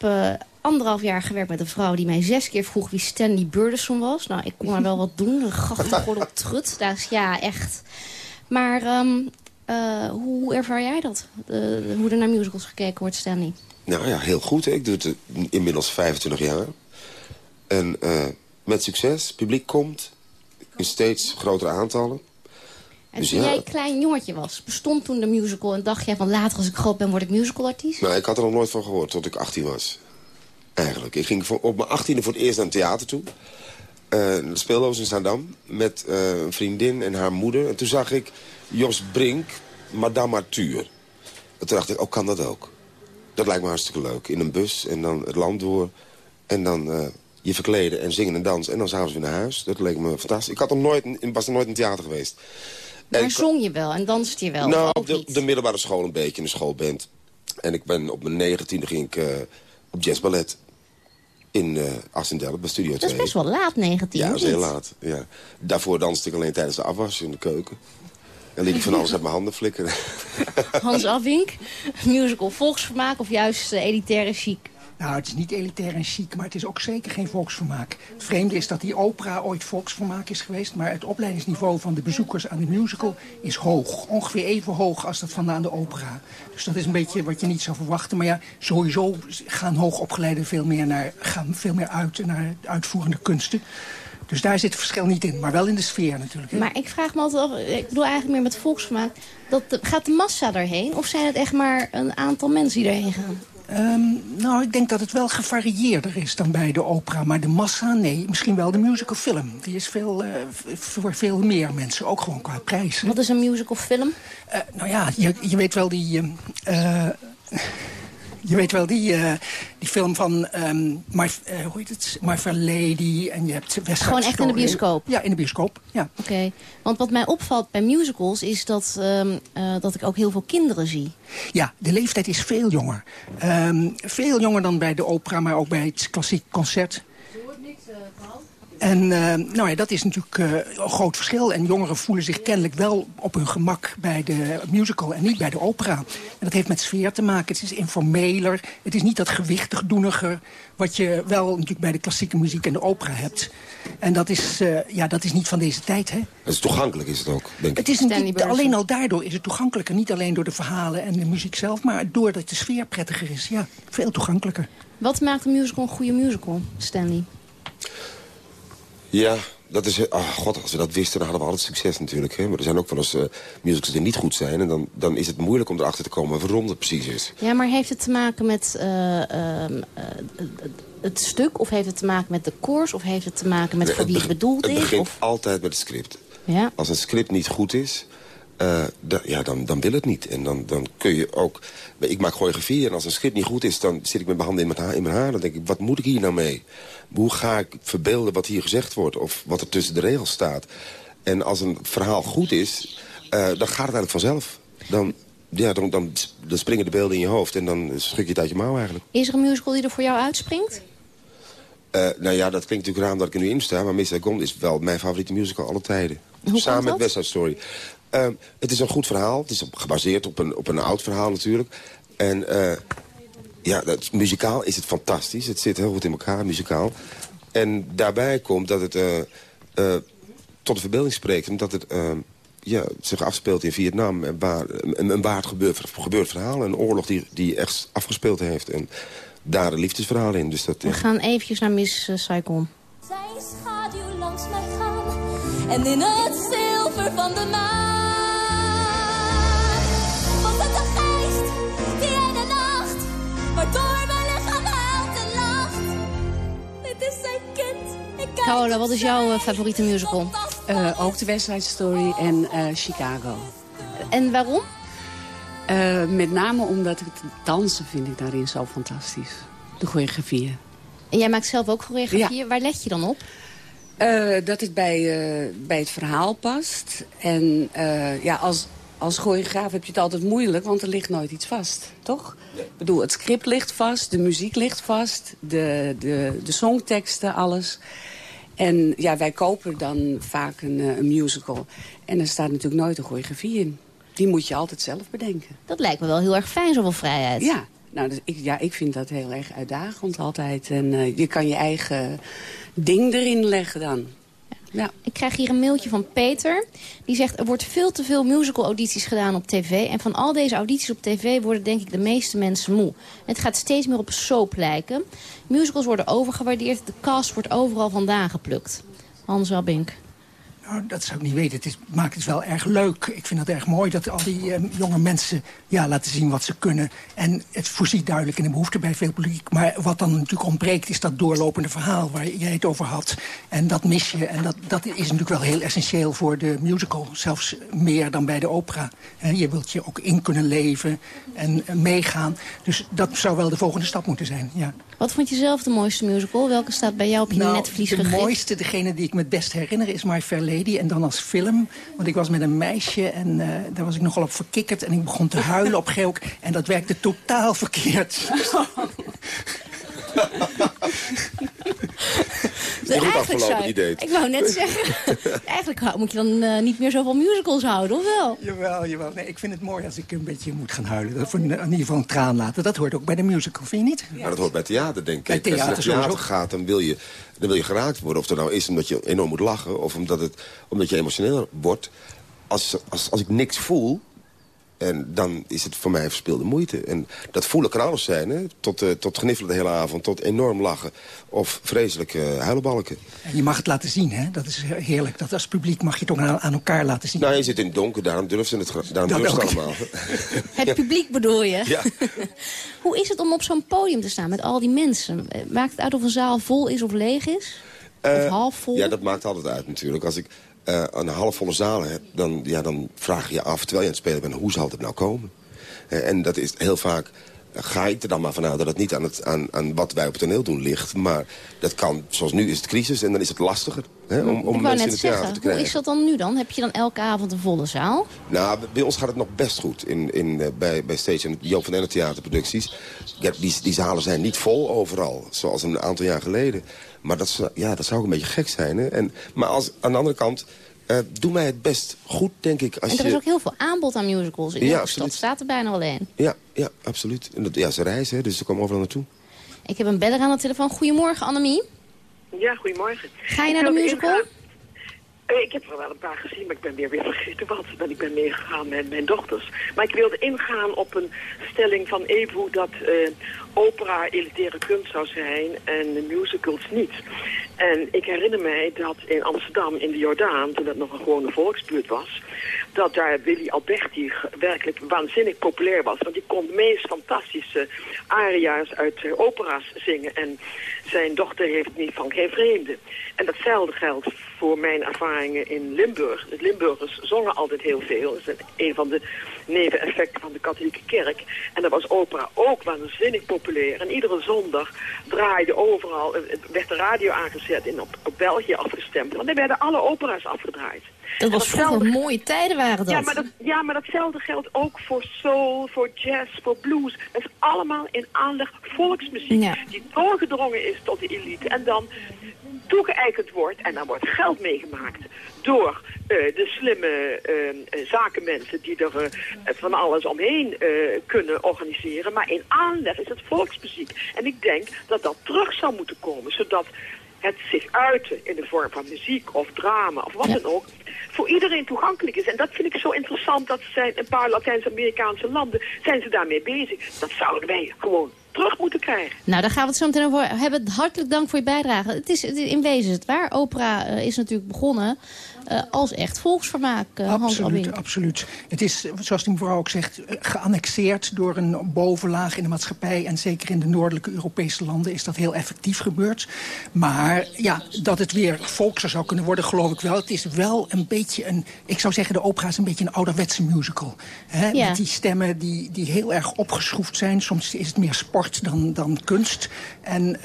anderhalf jaar gewerkt met een vrouw die mij zes keer vroeg wie Stanley Burleson was. Nou, ik kon maar wel wat doen. Een grachtengordel trut. Is ja, echt. Maar um, Eh, hoe ervaar jij dat? De, hoe er naar musicals gekeken wordt, Stanley? Nou ja, heel goed. Hè. Ik doe het inmiddels 25 jaar. En uh, met succes. Het publiek komt in steeds grotere aantallen. En dus toen jij een klein jongetje was, bestond toen de musical... en dacht jij van later als ik groot ben, word ik musicalartiest? Nou, ik had er nog nooit van gehoord tot ik 18 was. Eigenlijk. Ik ging op mijn 18e voor het eerst naar een theater toe. Uh, speelloos in Zaandam. Met uh, een vriendin en haar moeder. En toen zag ik Jos Brink, Madame Arthur. En toen dacht ik, oh, kan dat ook? Dat lijkt me hartstikke leuk. In een bus en dan het land door. En dan uh, je verkleden en zingen en dansen. En dan s'avonds weer naar huis. Dat leek me fantastisch. Ik had nog nooit, was nog nooit in het theater geweest. Maar zong je wel en danste je wel? Nou, op de, de, middelbare school een beetje, in de schoolband. En ik ben op mijn negentiende ging ik op jazzballet. In uh, Assendelft bij Studio 2. Dat is best wel laat, 19. Ja, dat is heel laat. Ja. Daarvoor danste ik alleen tijdens de afwas in de keuken. En liet ik van alles uit mijn handen flikkeren. (laughs) Hans Afwink, musical volksvermaak of juist uh, elitaire chic? Nou, het is niet elitair en chic, maar het is ook zeker geen volksvermaak. Het vreemde is dat die opera ooit volksvermaak is geweest... maar het opleidingsniveau van de bezoekers aan de musical is hoog. Ongeveer even hoog als dat van aan de opera. Dus dat is een beetje wat je niet zou verwachten. Maar ja, sowieso gaan hoogopgeleiden veel meer, naar, gaan veel meer uit naar uitvoerende kunsten. Dus daar zit het verschil niet in, maar wel in de sfeer natuurlijk. Maar ik vraag me altijd af, ik bedoel eigenlijk meer met volksvermaak... Dat gaat de massa daarheen of zijn het echt maar een aantal mensen die erheen gaan? Um, nou, ik denk dat het wel gevarieerder is dan bij de opera. Maar de massa, nee, misschien wel de musicalfilm. Die is veel, uh, voor veel meer mensen, ook gewoon qua prijs. Wat is een musicalfilm? Uh, nou ja, je, je weet wel die... Uh, je weet wel, die, uh, die film van um, My, uh, hoe heet het? My Fair Lady en je hebt West Gewoon echt in de bioscoop? Ja, in de bioscoop, ja. Oké, okay. want wat mij opvalt bij musicals is dat, um, uh, dat ik ook heel veel kinderen zie. Ja, de leeftijd is veel jonger. Um, veel jonger dan bij de opera, maar ook bij het klassiek concert. En uh, nou ja, dat is natuurlijk uh, een groot verschil. En jongeren voelen zich kennelijk wel op hun gemak bij de musical en niet bij de opera. En dat heeft met sfeer te maken. Het is informeler. Het is niet dat gewichtig doeniger wat je wel natuurlijk bij de klassieke muziek en de opera hebt. En dat is, uh, ja, dat is niet van deze tijd, hè? Het is toegankelijk, is het ook, denk ik. Het is niet, alleen al daardoor is het toegankelijker. Niet alleen door de verhalen en de muziek zelf, maar doordat de sfeer prettiger is. Ja, veel toegankelijker. Wat maakt een musical een goede musical, Stanley? Ja, dat is... Oh god, als we dat wisten, dan hadden we altijd succes natuurlijk. Hè? Maar er zijn ook wel eens uh, musicals die niet goed zijn. En dan, dan is het moeilijk om erachter te komen waarom dat precies is. Ja, maar heeft het te maken met uh, uh, het stuk? Of heeft het te maken met de koers? Of heeft het te maken met voor wie het bedoeld is? Het begint of? altijd met het script. Ja. Als een script niet goed is... Uh, da, ja, dan, dan wil het niet. En dan, dan kun je ook... Ik maak choreografie en als een script niet goed is... dan zit ik met mijn handen in mijn, haar, in mijn haar. Dan denk ik, wat moet ik hier nou mee? Hoe ga ik verbeelden wat hier gezegd wordt? Of wat er tussen de regels staat? En als een verhaal goed is, uh, dan gaat het eigenlijk vanzelf. Dan, ja, dan, dan, dan, springen de beelden in je hoofd en dan schrik je het uit je mouw eigenlijk. Is er een musical die er voor jou uitspringt? Uh, nou ja, dat klinkt natuurlijk raar dat ik er nu in sta... maar Miss Gond is wel mijn favoriete musical alle tijden. Hoe Samen met West Side Story. Uh, het is een goed verhaal. Het is gebaseerd op een, op een oud verhaal natuurlijk. En uh, ja, dat, muzikaal is het fantastisch. Het zit heel goed in elkaar, muzikaal. En daarbij komt dat het uh, uh, tot de verbeelding spreekt. Omdat het uh, ja, zich afspeelt in Vietnam. En waar, een, een waar gebeurd, gebeurd verhaal. Een oorlog die, die echt afgespeeld heeft. En daar een liefdesverhaal in. Dus dat, We gaan eventjes naar Miss Saigon. Zij schaduw langs mij gaan. En in het zilver van de maan. Carola, wat is jouw uh, favoriete musical? Uh, ook de West Side Story en uh, Chicago. En waarom? met name omdat het dansen vind ik daarin zo fantastisch. De choreografieën. En jij maakt zelf ook choreografieën. Ja. Waar let je dan op? Uh, dat het bij, uh, bij het verhaal past. En uh, ja, als, als choreograaf heb je het altijd moeilijk, want er ligt nooit iets vast, toch? Ja. Ik bedoel, het script ligt vast, de muziek ligt vast, de, de, de songteksten, alles. En ja, wij kopen dan vaak een, een musical. En er staat natuurlijk nooit een choreografie in. Die moet je altijd zelf bedenken. Dat lijkt me wel heel erg fijn, zoveel vrijheid. Ja, nou, dus ik, ja, ik vind dat heel erg uitdagend altijd. En uh, je kan je eigen ding erin leggen dan. Ik krijg hier een mailtje van Peter. Die zegt, er wordt veel te veel musical audities gedaan op tv. En van al deze audities op tv worden denk ik de meeste mensen moe. Het gaat steeds meer op soap lijken. Musicals worden overgewaardeerd. De cast wordt overal vandaan geplukt. Hans Wabbink. Nou, dat zou ik niet weten. Het is, maakt het wel erg leuk. Ik vind het erg mooi dat al die eh, jonge mensen ja, laten zien wat ze kunnen. En het voorziet duidelijk in de behoefte bij veel publiek. Maar wat dan natuurlijk ontbreekt is dat doorlopende verhaal waar jij het over had. En dat mis je. En dat, dat is natuurlijk wel heel essentieel voor de musical. Zelfs meer dan bij de opera. Je wilt je ook in kunnen leven en eh, meegaan. Dus dat zou wel de volgende stap moeten zijn, ja. Wat vond je zelf de mooiste musical? Welke staat bij jou op je Nou, netvlies de gegrift? mooiste, degene die ik me het best herinner, is My Fair Lady. En dan als film. Want ik was met een meisje en eh, daar was ik nogal op verkikkerd. En ik begon te huilen op geok. En dat werkte totaal verkeerd. (laughs) Is goed Eigenlijk afgelopen, zou- date. Ik wou net zeggen, (laughs) eigenlijk moet je dan eh, niet meer zoveel musicals houden, of wel? Jawel, jawel. Nee, ik vind het mooi als ik een beetje moet gaan huilen. Dat voor in ieder geval een traan laten. Dat hoort ook bij de musical, vind je niet? Maar dat hoort bij theater, denk ik. Bij Als je theater naar theater sowieso. gaat, dan wil, je, dan wil je geraakt worden. Of dat nou is omdat je enorm moet lachen... of omdat, het, omdat je emotioneel wordt. Als, als, als ik niks voel... En dan is het voor mij verspilde moeite. En dat voelen kan alles zijn, hè? Tot, eh, tot gniffelen de hele avond, tot enorm lachen. Of vreselijke uh, huilenbalken. En je mag het laten zien, hè? Dat is heerlijk. Dat als publiek mag je het ook aan, aan elkaar laten zien. Nou, je zit in het donker, daarom durven ze het, daarom ook. het allemaal. (laughs) Het publiek bedoel je? Ja. (laughs) Hoe is het om op zo'n podium te staan met al die mensen? Eh, Maakt het uit of een zaal vol is of leeg is? Eh, of half vol? Ja, dat maakt altijd uit natuurlijk. Als ik eh, een halfvolle zaal heb, dan, ja, dan vraag je je af... terwijl je aan het spelen bent, hoe zal het nou komen? Eh, en dat is heel vaak... eh, Ga ik er dan maar vanuit dat het niet aan, het, aan, aan wat wij op het toneel doen ligt. Maar dat kan, zoals nu is het crisis en dan is het lastiger hè, om, om ik wou mensen in theater zeggen, te hoe krijgen. is dat dan nu dan? Heb je dan elke avond een volle zaal? Nou, bij ons gaat het nog best goed in, in, bij, bij Stage en Joop van Enne theaterproducties. Ja, die, die zalen zijn niet vol overal, zoals een aantal jaar geleden. Maar dat, zou- ja, dat zou ook een beetje gek zijn. Hè? En, maar als, aan de andere kant, eh doe mij het best goed, denk ik. Als en er je... is ook heel veel aanbod aan musicals. In Ja, absoluut. stad staat er bijna wel een. Ja, ja, absoluut. En dat, ja, ze reizen, hè, dus ze komen overal naartoe. Ik heb een beller aan de telefoon. Goedemorgen, Annemie. Ja, goedemorgen. Ga je naar de musical? Eh, Ik heb er wel een paar gezien, maar ik ben weer weer vergeten wat. Want ik ben meegegaan met mijn dochters. Maar ik wilde ingaan op een stelling van Evo dat eh, opera elitaire kunst zou zijn en musicals niet. En ik herinner mij dat in Amsterdam, in de Jordaan, toen het nog een gewone volksbuurt was, dat daar Willy Alberti werkelijk waanzinnig populair was. Want die kon de meest fantastische aria's uit eh, opera's zingen. En zijn dochter heeft niet van geen vreemde. En datzelfde geldt voor mijn ervaringen in Limburg. De Limburgers zongen altijd heel veel. Dat is een- een van de neveneffecten van de katholieke kerk. En daar was opera ook waanzinnig populair. En iedere zondag draaide overal, eh, werd de radio aangezet en op, op België afgestemd. Want er werden alle opera's afgedraaid. Dat was vroeger mooie tijden waren dat. ja maar, dat, ja, maar datzelfde geldt ook voor soul, voor jazz, voor blues. Dat is allemaal in aanleg volksmuziek. Ja. Die doorgedrongen is tot de elite. En dan toegeëigend wordt, en dan wordt geld meegemaakt door eh, de slimme eh, eh, zakenmensen die er van alles omheen kunnen organiseren. Maar in aanleg is het volksmuziek. En ik denk dat dat terug zou moeten komen, zodat het zich uiten in de vorm van muziek of drama of wat dan ook, voor iedereen toegankelijk is. En dat vind ik zo interessant, dat zijn een paar Latijns-Amerikaanse landen, zijn ze daarmee bezig. Dat zouden wij gewoon terug moeten krijgen. Nou, daar gaan we het zo meteen over hebben. Hartelijk dank voor je bijdrage. Het is, in wezen het waar. Opera eh, is natuurlijk begonnen eh, als echt volksvermaak, Hans Absoluut, absoluut. Het is, zoals die mevrouw ook zegt, eh, geannexeerd door een bovenlaag in de maatschappij. En zeker in de noordelijke Europese landen is dat heel effectief gebeurd. Maar ja, dat het weer volkser zou kunnen worden, geloof ik wel. Het is wel een beetje een, ik zou zeggen, de opera is een beetje een ouderwetse musical. Hè? Ja. Met die stemmen die, die heel erg opgeschroefd zijn. Soms is het meer sport dan, dan kunst. En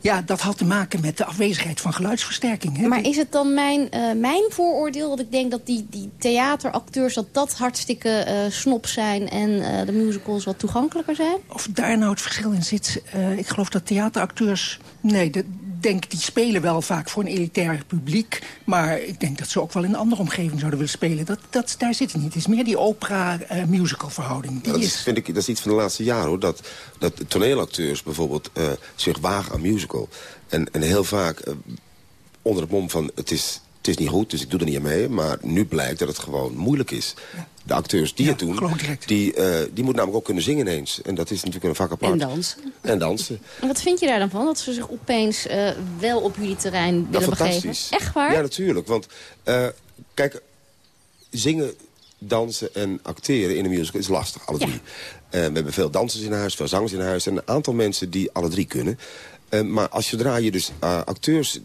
ja, dat had te maken met de afwezigheid van geluidsversterking. Hè? Maar is het dan mijn, mijn vooroordeel dat ik denk dat die, die theateracteurs... dat dat hartstikke eh snop zijn en eh, de musicals wat toegankelijker zijn? Of daar nou het verschil in zit. eh, ik geloof dat theateracteurs... Nee, de, denk, die spelen wel vaak voor een elitair publiek. Maar ik denk dat ze ook wel in een andere omgeving zouden willen spelen. Dat, dat, daar zit het niet. Het is meer die opera-musical verhouding. Die Ja, dat, is, is, vind ik, dat is iets van de laatste jaren hoor. Dat, dat toneelacteurs bijvoorbeeld eh, zich wagen aan musical. En, en heel vaak onder het mom van het is Het is niet goed, dus ik doe er niet aan mee. Maar nu blijkt dat het gewoon moeilijk is. De acteurs die het doen, die, eh, die moeten namelijk ook kunnen zingen ineens. En dat is natuurlijk een vak apart. En dansen. En dansen. En wat vind je daar dan van? Dat ze zich opeens eh, wel op jullie terrein Nou, willen begeven? fantastisch. Echt waar? Ja, natuurlijk. Want eh, kijk, zingen, dansen en acteren in een musical is lastig, alle drie. Eh, we hebben veel dansers in huis, veel zangers in huis... en een aantal mensen die alle drie kunnen. Eh, maar als zodra je dus eh, acteurs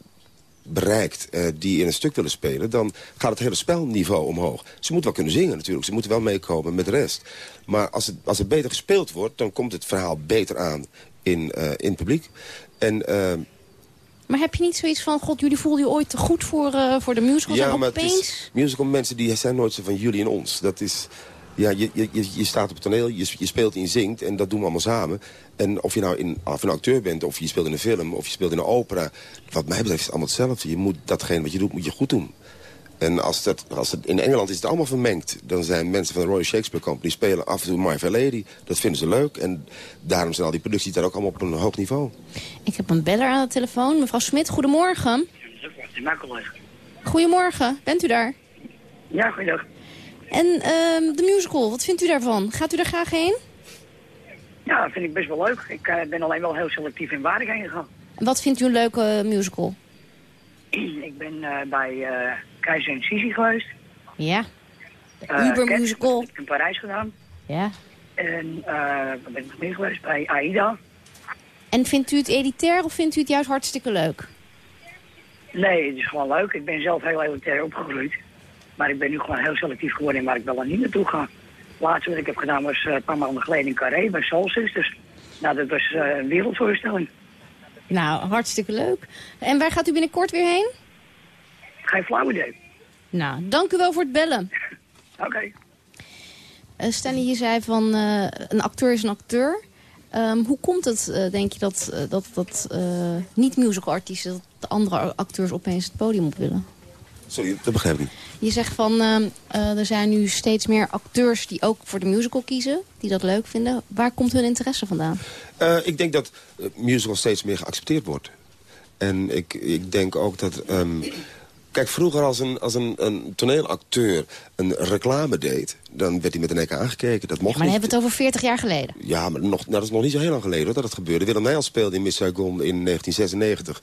bereikt eh, die in een stuk willen spelen... dan gaat het hele spelniveau omhoog. Ze moeten wel kunnen zingen natuurlijk. Ze moeten wel meekomen met de rest. Maar als het, als het beter gespeeld wordt... dan komt het verhaal beter aan in, eh, in het publiek. En... eh, Maar heb je niet zoiets van, god, jullie voelden je ooit te goed voor, voor de musical? en maar opeens... musical mensen die zijn nooit zo van jullie en ons. Dat is, ja, je, je, je- staat op het toneel, je, je speelt en je zingt en dat doen we allemaal samen. En of je nou in, of je een acteur bent, of je speelt in een film, of je speelt in een opera. Wat mij betreft is het allemaal hetzelfde. Je moet datgene wat je doet, moet je goed doen. En als dat, als het, in Engeland is het allemaal vermengd. Dan zijn mensen van de Royal Shakespeare Company spelen af en toe My Fair Lady. Dat vinden ze leuk. En daarom zijn al die producties daar ook allemaal op een hoog niveau. Ik heb een beller aan de telefoon. Mevrouw Smit, goedemorgen. Goedemorgen, bent u daar? Ja, goeiedag. En ehm, de musical, wat vindt u daarvan? Gaat u er graag heen? Ja, dat vind ik best wel leuk. Ik eh, ben alleen wel heel selectief in waar ik heen gegaan. En wat vindt u een leuke musical? ik ben eh, bij eh Keizer en Sisi geweest. Ja. De Uber musical. heb ik in Parijs gedaan. Ja. En waar ben ik nog meer geweest? Bij AIDA. En vindt u het elitair of vindt u het juist hartstikke leuk? Nee, het is gewoon leuk. Ik ben zelf heel elitair opgegroeid. Maar ik ben nu gewoon heel selectief geworden in waar ik wel en niet naartoe ga. Het laatste wat ik heb gedaan was eh, een paar maanden geleden in Carré bij Soul Sisters. Nou, dat was eh, een wereldvoorstelling. Nou, hartstikke leuk. En waar gaat u binnenkort weer heen? Geen flauw idee. Nou, dank u wel voor het bellen. (laughs) Oké. Eh Stanley, je zei van een acteur is een acteur. Ehm, hoe komt het, denk je, dat, dat, dat eh, niet-musical-artiesten... dat de andere acteurs opeens het podium op willen? Sorry, dat begrijp ik niet. Je zegt van, ehm, eh, er zijn nu steeds meer acteurs die ook voor de musical kiezen. Die dat leuk vinden. Waar komt hun interesse vandaan? Eh, ik denk dat eh, musical steeds meer geaccepteerd wordt. En ik, ik denk ook dat... ehm, kijk, vroeger als, een, als een, een toneelacteur een reclame deed... dan werd hij met een nek aangekeken. Dat mocht Maar dan niet. hebben we het over 40 jaar geleden. Ja, maar nog, nou, dat is nog niet zo heel lang geleden hoor, dat het gebeurde. Willem Nijl speelde in Miss Saigon in 1996.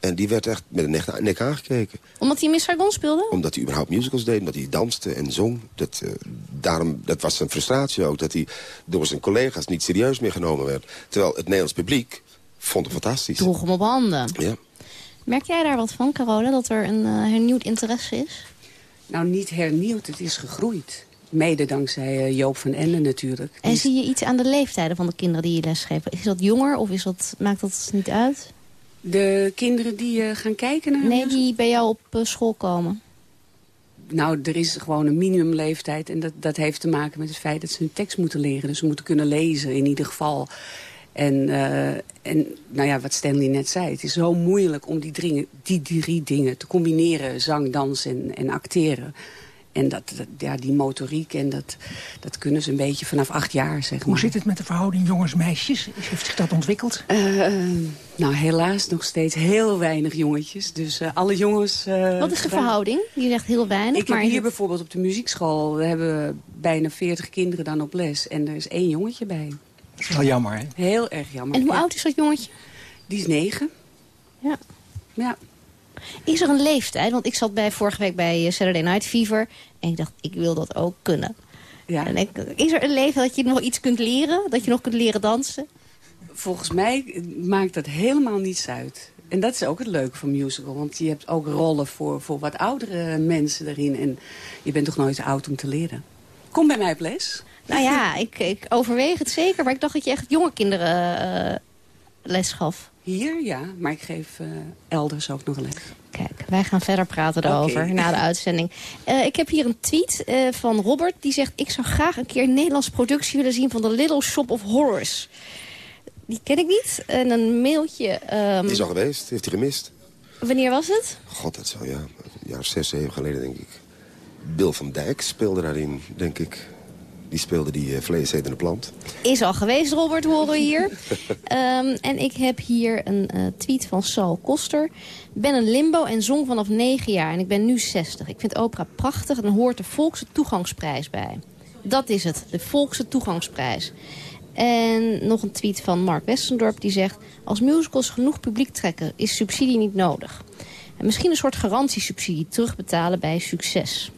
En die werd echt met een nek, nek aangekeken. Omdat hij Miss Saigon speelde? Omdat hij überhaupt musicals deed, omdat hij danste en zong. Dat, eh, daarom, dat was zijn frustratie ook, dat hij door zijn collega's niet serieus meer genomen werd. Terwijl het Nederlands publiek vond hem fantastisch. Droeg hem op handen. Ja. Merk jij daar wat van, Carola, dat er een eh, hernieuwd interesse is? Nou, niet hernieuwd, het is gegroeid. Mede dankzij eh, Joop van Ende natuurlijk. En zie je iets aan de leeftijden van de kinderen die je lesgeven? Is dat jonger of is dat, maakt dat niet uit? De kinderen die eh, gaan kijken naar Nee, die bij jou op eh, school komen. Nou, er is gewoon een minimumleeftijd. En dat, dat heeft te maken met het feit dat ze hun tekst moeten leren. Dus ze moeten kunnen lezen in ieder geval. En, eh, en nou ja, wat Stanley net zei. Het is zo moeilijk om die, dringen, die drie dingen te combineren. Zang, dans en, en acteren. En dat, dat- ja, die motoriek, en dat, dat kunnen ze een beetje vanaf acht jaar, zeg maar. Hoe zit het met de verhouding jongens-meisjes? Heeft zich dat ontwikkeld? Eh, nou, helaas nog steeds heel weinig jongetjes. Dus eh, alle jongens... eh, Wat is de verhouding? Je zegt heel weinig, Ik maar... heb hier het- bijvoorbeeld op de muziekschool... we hebben bijna 40 kinderen dan op les. En er is één jongetje bij. Dat is wel jammer, hè? Heel erg jammer. En hoe Ja. oud is dat jongetje? Die is negen. Ja. Ja. Is er een leeftijd? Want ik zat bij, vorige week bij eh, Saturday Night Fever. En ik dacht, ik wil dat ook kunnen. Ja. En ik, is er een leeftijd dat je nog iets kunt leren? Dat je nog kunt leren dansen? Volgens mij maakt dat helemaal niets uit. En dat is ook het leuke van musical. Want je hebt ook rollen voor, voor wat oudere mensen erin. En je bent toch nooit oud om te leren. Kom bij mij op les. Nou ja, (laughs) ik, ik overweeg het zeker. Maar ik dacht dat je echt jonge kinderen eh, les gaf. Hier, ja. Maar ik geef eh, elders ook nog les. Kijk, wij gaan verder praten daarover na de uitzending. Eh, ik heb hier een tweet eh, van Robert. Die zegt, ik zou graag een keer een Nederlandse productie willen zien... van The Little Shop of Horrors. Die ken ik niet. En een mailtje... ehm, Die is al geweest, heeft hij gemist. wanneer was het? God, dat zou ja, een jaar of zes, zeven geleden denk ik. Bill van Dijk speelde daarin, denk ik. Die speelde die uh, vleesetende plant. Is al geweest, Robert, horen we hier. um, (laughs) en ik heb hier een uh, tweet van Sal Koster. Ik ben een limbo en zong vanaf 9 jaar en ik ben nu 60. Ik vind opera prachtig en hoort de Volkse Toegangsprijs bij. Dat is het, de Volkse Toegangsprijs. En nog een tweet van Mark Westendorp die zegt... als musicals genoeg publiek trekken is subsidie niet nodig. En misschien een soort garantiesubsidie terugbetalen bij succes.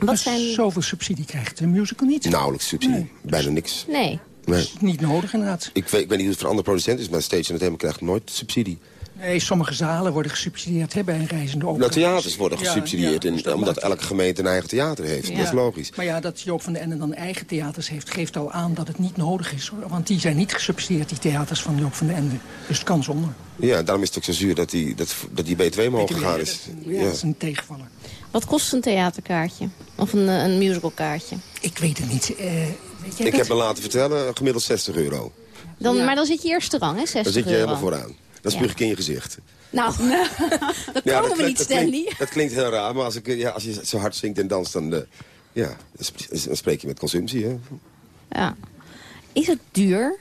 Wat zijn... Zoveel subsidie krijgt een musical niet? Nauwelijks subsidie, nee. bijna niks. Nee. nee. Niet nodig inderdaad. Ik weet, ik weet niet hoe het voor andere producenten is, maar Stage Entertainment krijgt nooit subsidie. Nee, sommige zalen worden gesubsidieerd hè, bij een reizende opera. Nou, theaters worden gesubsidieerd, ja, ja, in, omdat elke gemeente een eigen theater heeft. Ja. Dat is logisch. Maar ja, dat Joop van den Ende dan eigen theaters heeft... geeft al aan dat het niet nodig is. Hoor. Want die zijn niet gesubsidieerd, die theaters van Joop van den Ende. Dus het kan zonder. Ja, daarom is het ook zo zuur dat die, dat, dat die B2 omhoog gegaan is. Ja, dat is een tegenvaller. Wat kost een theaterkaartje? Of een, een musicalkaartje? Ik weet het niet. Uh, weet ik dat? heb me laten vertellen, gemiddeld 60 euro. Dan, Maar dan zit je eerste rang, hè? 60 euro. Dan zit je helemaal vooraan. Dan spuug ik in je gezicht. Nou, (laughs) dat ja, komen dat we niet, dat Stanley. Klinkt, dat klinkt heel raar, maar als, ik, ja, als je zo hard zingt en danst, dan, uh, ja, dan spreek je met consumptie. Hè? Ja. Is het duur?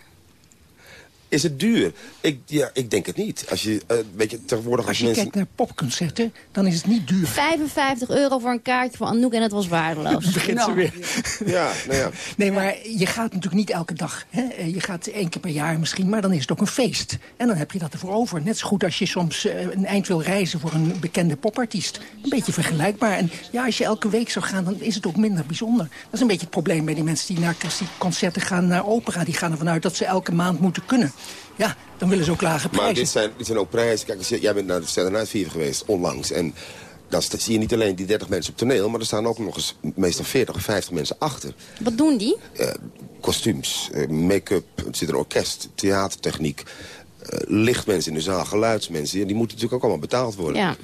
Is het duur? Ik, ja, ik denk het niet. Als je, uh, weet je, tegenwoordig als, als je mensen... kijkt naar popconcerten, dan is het niet duur. 55 euro voor een kaartje voor Anouk en het was waardeloos. (laughs) Begint nou. ze weer. Ja, nou ja. Nee, maar je gaat natuurlijk niet elke dag. Hè? Je gaat één keer per jaar misschien, maar dan is het ook een feest. En dan heb je dat ervoor over. Net zo goed als je soms uh, een eind wil reizen voor een bekende popartiest. Een beetje vergelijkbaar. En ja, als je elke week zou gaan, dan is het ook minder bijzonder. Dat is een beetje het probleem bij die mensen die naar concerten gaan, naar opera. Die gaan ervan uit dat ze elke maand moeten kunnen. Ja, dan willen ze ook lage prijzen. Maar dit zijn, dit zijn ook prijzen. Kijk, jij bent naar de Saturday Night Fever geweest, onlangs. En dan zie je niet alleen die 30 mensen op toneel... maar er staan ook nog eens meestal 40 of 50 mensen achter. Wat doen die? Uh, kostuums, uh, make-up, er zit een orkest, theatertechniek... Uh, lichtmensen in de zaal, geluidsmensen. Die moeten natuurlijk ook allemaal betaald worden. Ja.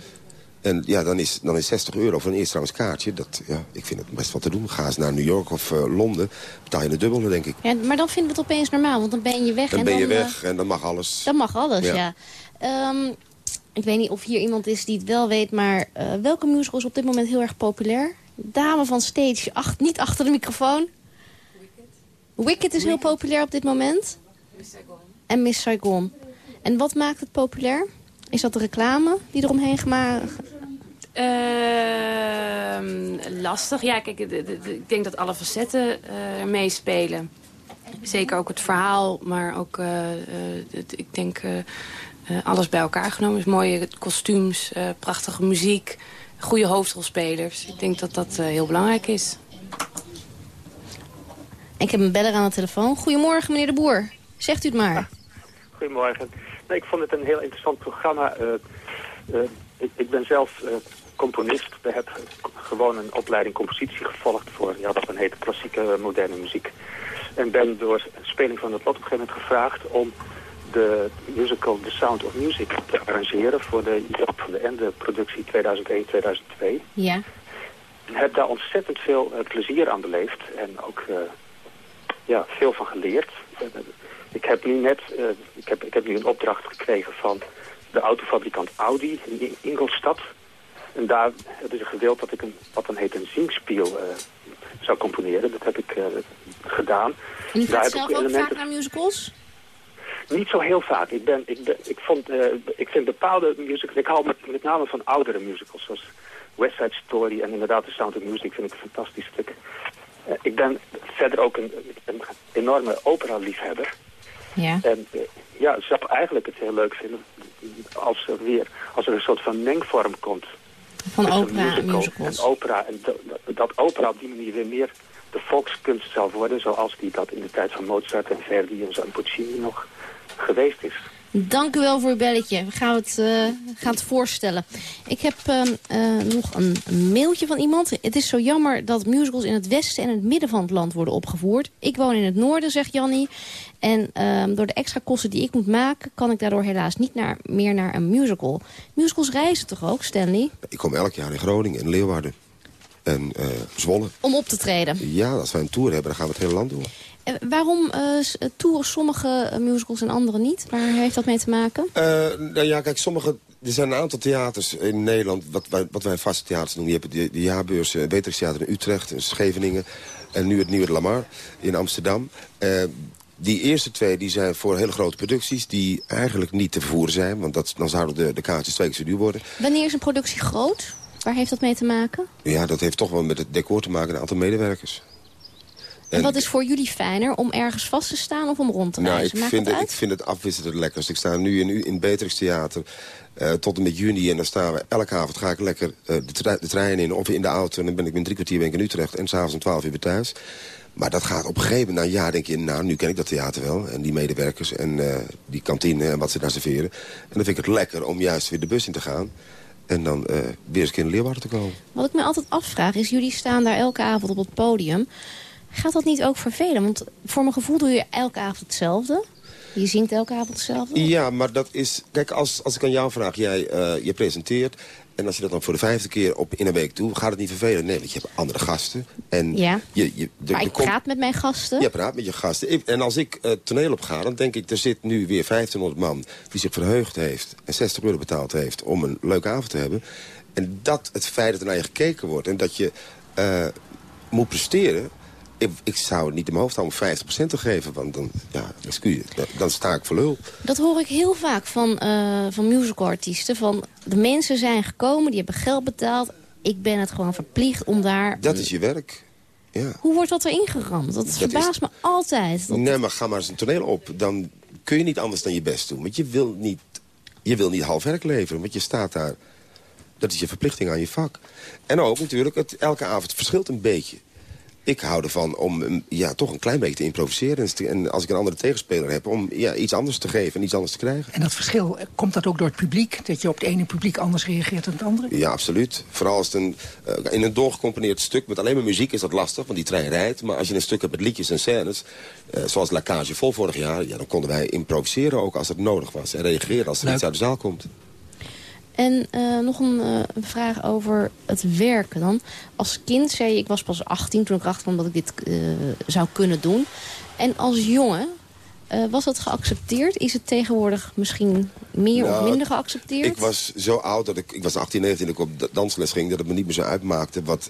En ja, dan is, dan is 60 euro voor een eerste kaartje. Dat, ja, ik vind het best wat te doen. Ga eens naar New York of uh, Londen. Betaal je de dubbele, denk ik. Ja, maar dan vinden we het opeens normaal. Want dan ben je weg. Dan en ben dan, je weg uh, en dan mag alles. Dan mag alles, ja. ja. Um, ik weet niet of hier iemand is die het wel weet. Maar uh, welke musical is op dit moment heel erg populair? Dame van Stage, niet achter de microfoon. Wicked. Wicked is heel populair op dit moment. Miss Saigon. En Miss Saigon. En wat maakt het populair? Is dat de reclame die eromheen gemaakt Uh, lastig. Ja, kijk, ik denk dat alle facetten uh, meespelen. Zeker ook het verhaal, maar ook, uh, het, ik denk, alles bij elkaar genomen. Dus mooie kostuums, prachtige muziek, goede hoofdrolspelers. Ik denk dat dat heel belangrijk is. Ik heb een beller aan de telefoon. Goedemorgen, meneer de Boer. Zegt u het maar. Goedemorgen. Nee, ik vond het een heel interessant programma. Ik, ik, ben zelf componist. We hebben gewoon een opleiding compositie gevolgd voor, ja, wat dan heet klassieke moderne muziek. En ben door speling van het lot op een gegeven moment gevraagd om de musical The Sound of Music te arrangeren voor de Joop van de Ende productie 2001-2002. Ja. En heb daar ontzettend veel uh, plezier aan beleefd en ook uh, ja, veel van geleerd. Uh, ik heb nu net, ik, heb, ik heb nu een opdracht gekregen van de autofabrikant Audi in Ingolstadt. En daar hebben ze gewild dat ik een, wat dan heet een zingspiel uh, zou componeren. Dat heb ik uh, gedaan. En u gaat zelf ook elementen... vaak naar musicals? Niet zo heel vaak. Ik, ben, ik, ben, ik, vond, uh, ik vind bepaalde musicals... Ik hou met, met name van oudere musicals, zoals West Side Story... en inderdaad The Sound of Music vind ik een fantastisch stuk. ik ben verder ook een, een enorme opera-liefhebber. Ja. En ja, zou eigenlijk het heel leuk vinden als er weer als er een soort van mengvorm komt van opera en musicals. En opera. En dat, opera op die manier weer meer de volkskunst zal worden... zoals die dat in de tijd van Mozart en Verdi en Puccini nog geweest is. Dank u wel voor uw belletje. We gaan het, uh, gaan het voorstellen. Ik heb uh, uh, nog een mailtje van iemand. Het is zo jammer dat musicals in het westen en het midden van het land worden opgevoerd. Ik woon in het noorden, zegt Jannie. En ehm, door de extra kosten die ik moet maken... kan ik daardoor helaas niet naar, meer naar een musical. Musicals reizen toch ook, Stanley? Ik kom elk jaar in Groningen en Leeuwarden. En Zwolle. Om op te treden? Ja, als wij een tour hebben, dan gaan we het hele land door. En waarom uh, toeren sommige musicals en andere niet? Waar heeft dat mee te maken? Uh, nou ja, kijk, sommige... Er zijn een aantal theaters in Nederland, wat wij, wat wij vaste theaters noemen. Je hebt de, de jaarbeurs, uh, Theater in Utrecht en Scheveningen. en nu het nieuwe Lamar in Amsterdam. Uh, die eerste twee die zijn voor hele grote producties... die eigenlijk niet te vervoeren zijn. Want dat, dan zouden de, de kaartjes twee keer zo duur worden. Wanneer is een productie groot? Waar heeft dat mee te maken? Ja, dat heeft toch wel met het decor te maken. Een aantal medewerkers. En, wat is voor jullie fijner? Om ergens vast te staan of om rond te nou, reizen? Ik vind, het, ik vind het afwisselen het lekkerst. Ik sta nu in, in Beatrix Theater uh, tot en met juni. En dan staan we elke avond ga ik lekker uh, de, trein in of in de auto. En dan ben ik met drie kwartier ben ik in Utrecht. En s'avonds om twaalf uur weer thuis. Maar dat gaat op een gegeven moment, na een jaar denk je... nou, nu ken ik dat theater wel. En die medewerkers en uh, die kantine en wat ze daar serveren. En dan vind ik het lekker om juist weer de bus in te gaan. En dan uh, weer eens in Leeuwarden te komen. Wat ik me altijd afvraag is, jullie staan daar elke avond op het podium. Gaat dat niet ook vervelen? Want voor mijn gevoel doe je elke avond hetzelfde. Je zingt elke avond hetzelfde. Ja, maar dat is... Kijk, als, als ik aan jou vraag, jij uh, je presenteert... En als je dat dan voor de vijfde keer op, in een week doet, gaat het niet vervelen. Nee, want je hebt andere gasten. En ja, je, je, de, maar ik praat met mijn gasten. Je praat met je gasten. En als ik uh, toneel op ga, dan denk ik... er zit nu weer 1500 man die zich verheugd heeft... en 60 euro betaald heeft om een leuke avond te hebben. En dat het feit dat er naar je gekeken wordt... en dat je uh, moet presteren... Ik, ik, zou het niet in mijn hoofd houden om 50% te geven. Want dan, ja, excuus, dan sta ik voor lul. Dat hoor ik heel vaak van, uh, van musicalartiesten. Van de mensen zijn gekomen, die hebben geld betaald. Ik ben het gewoon verplicht om daar... Dat is je werk. Ja. Hoe wordt dat erin geramd? Dat, dat verbaast is... me altijd. Dat... Nee, maar ga maar eens een toneel op. Dan kun je niet anders dan je best doen. Want je wil niet, je wil niet half werk leveren. Want je staat daar... Dat is je verplichting aan je vak. En ook natuurlijk, het, elke avond verschilt een beetje ik hou ervan om ja, toch een klein beetje te improviseren. En als ik een andere tegenspeler heb, om ja, iets anders te geven en iets anders te krijgen. En dat verschil, komt dat ook door het publiek? Dat je op het ene publiek anders reageert dan het andere? Ja, absoluut. Vooral als het een, uh, in een doorgecomponeerd stuk met alleen maar muziek is dat lastig, want die trein rijdt. Maar als je een stuk hebt met liedjes en scènes, uh, zoals La Cage Vol vorig jaar... Ja, dan konden wij improviseren ook als het nodig was. En reageren als er Leuk. iets uit de zaal komt. En uh, nog een, uh, een, vraag over het werken dan. Als kind zei je, ik was pas 18 toen ik erachter dat ik dit uh, zou kunnen doen. En als jongen, was dat geaccepteerd? Is het tegenwoordig misschien meer nou, of minder geaccepteerd? Ik was zo oud dat ik, ik was 18, 19 toen ik op dansles ging... dat het me niet meer zo uitmaakte wat,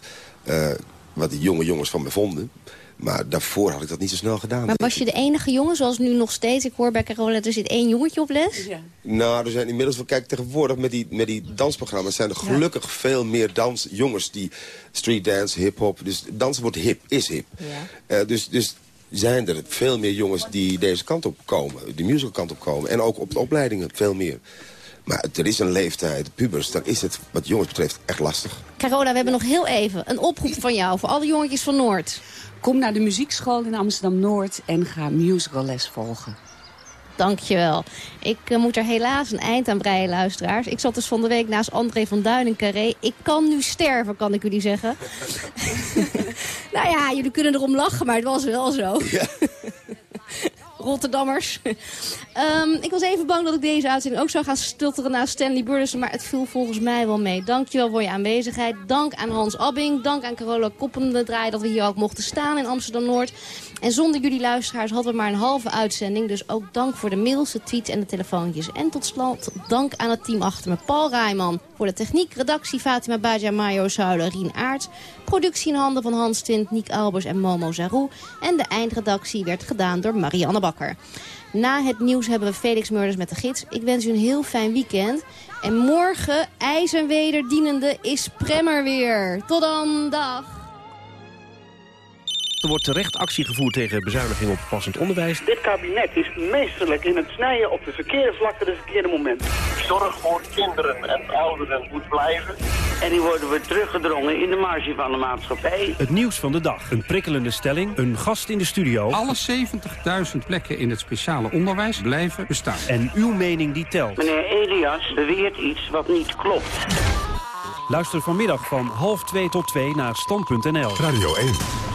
wat die jonge jongens van me vonden. Maar daarvoor had ik dat niet zo snel gedaan. Maar was je de enige jongen, zoals nu nog steeds? Ik hoor bij Carola, er zit één jongetje op les. Ja. Nou, er zijn inmiddels, wel kijk, tegenwoordig met die, met die dansprogramma's... zijn er gelukkig ja. veel meer dansjongens die street dance, hip-hop... dus dansen wordt hip, is hip. Ja. Uh, dus, dus zijn er veel meer jongens die deze kant op komen. De musical kant op komen. En ook op de opleidingen veel meer. Maar er is een leeftijd, pubers, dan is het wat jongens betreft echt lastig. Carola, we hebben nog heel even een oproep van jou... voor alle jongetjes van Noord. Kom naar de muziekschool in Amsterdam-Noord en ga musicalles volgen. Dankjewel. Ik uh, moet er helaas een eind aan breien, luisteraars. Ik zat dus van de week naast André van Duin in Carré. Ik kan nu sterven, kan ik jullie zeggen. (laughs) (laughs) nou ja, jullie kunnen erom lachen, maar het was wel zo. Ja. (laughs) Rotterdammers. um, (laughs) ik was even bang dat ik deze uitzending ook zou gaan stutteren naar Stanley Burleson. Maar het viel volgens mij wel mee. Dankjewel voor je aanwezigheid. Dank aan Hans Abbing. Dank aan Carola Koppendraai dat we hier ook mochten staan in Amsterdam-Noord. En zonder jullie luisteraars hadden we maar een halve uitzending. Dus ook dank voor de mails, de tweets en de telefoontjes. En tot slot dank aan het team achter me. Paul Rijman voor de techniek, redactie Fatima Baja, Mario Zuilen, Rien Aert. Productie in handen van Hans Tint, Niek Albers en Momo Zarou. En de eindredactie werd gedaan door Marianne Bakker. Na het nieuws hebben we Felix Murders met de gids. Ik wens u een heel fijn weekend. En morgen, ijs en wederdienende, is Premmer weer. Tot dan, dag. Er wordt terecht actie gevoerd tegen bezuiniging op passend onderwijs. Dit kabinet is meesterlijk in het snijden op de verkeerde vlakte, de verkeerde momenten. Zorg voor kinderen en ouderen moet blijven. En die worden weer teruggedrongen in de marge van de maatschappij. Het nieuws van de dag. Een prikkelende stelling. Een gast in de studio. Alle 70.000 plekken in het speciale onderwijs blijven bestaan. En uw mening die telt. Meneer Elias beweert iets wat niet klopt. Luister vanmiddag van half 2 tot 2 naar stand.nl. Radio 1.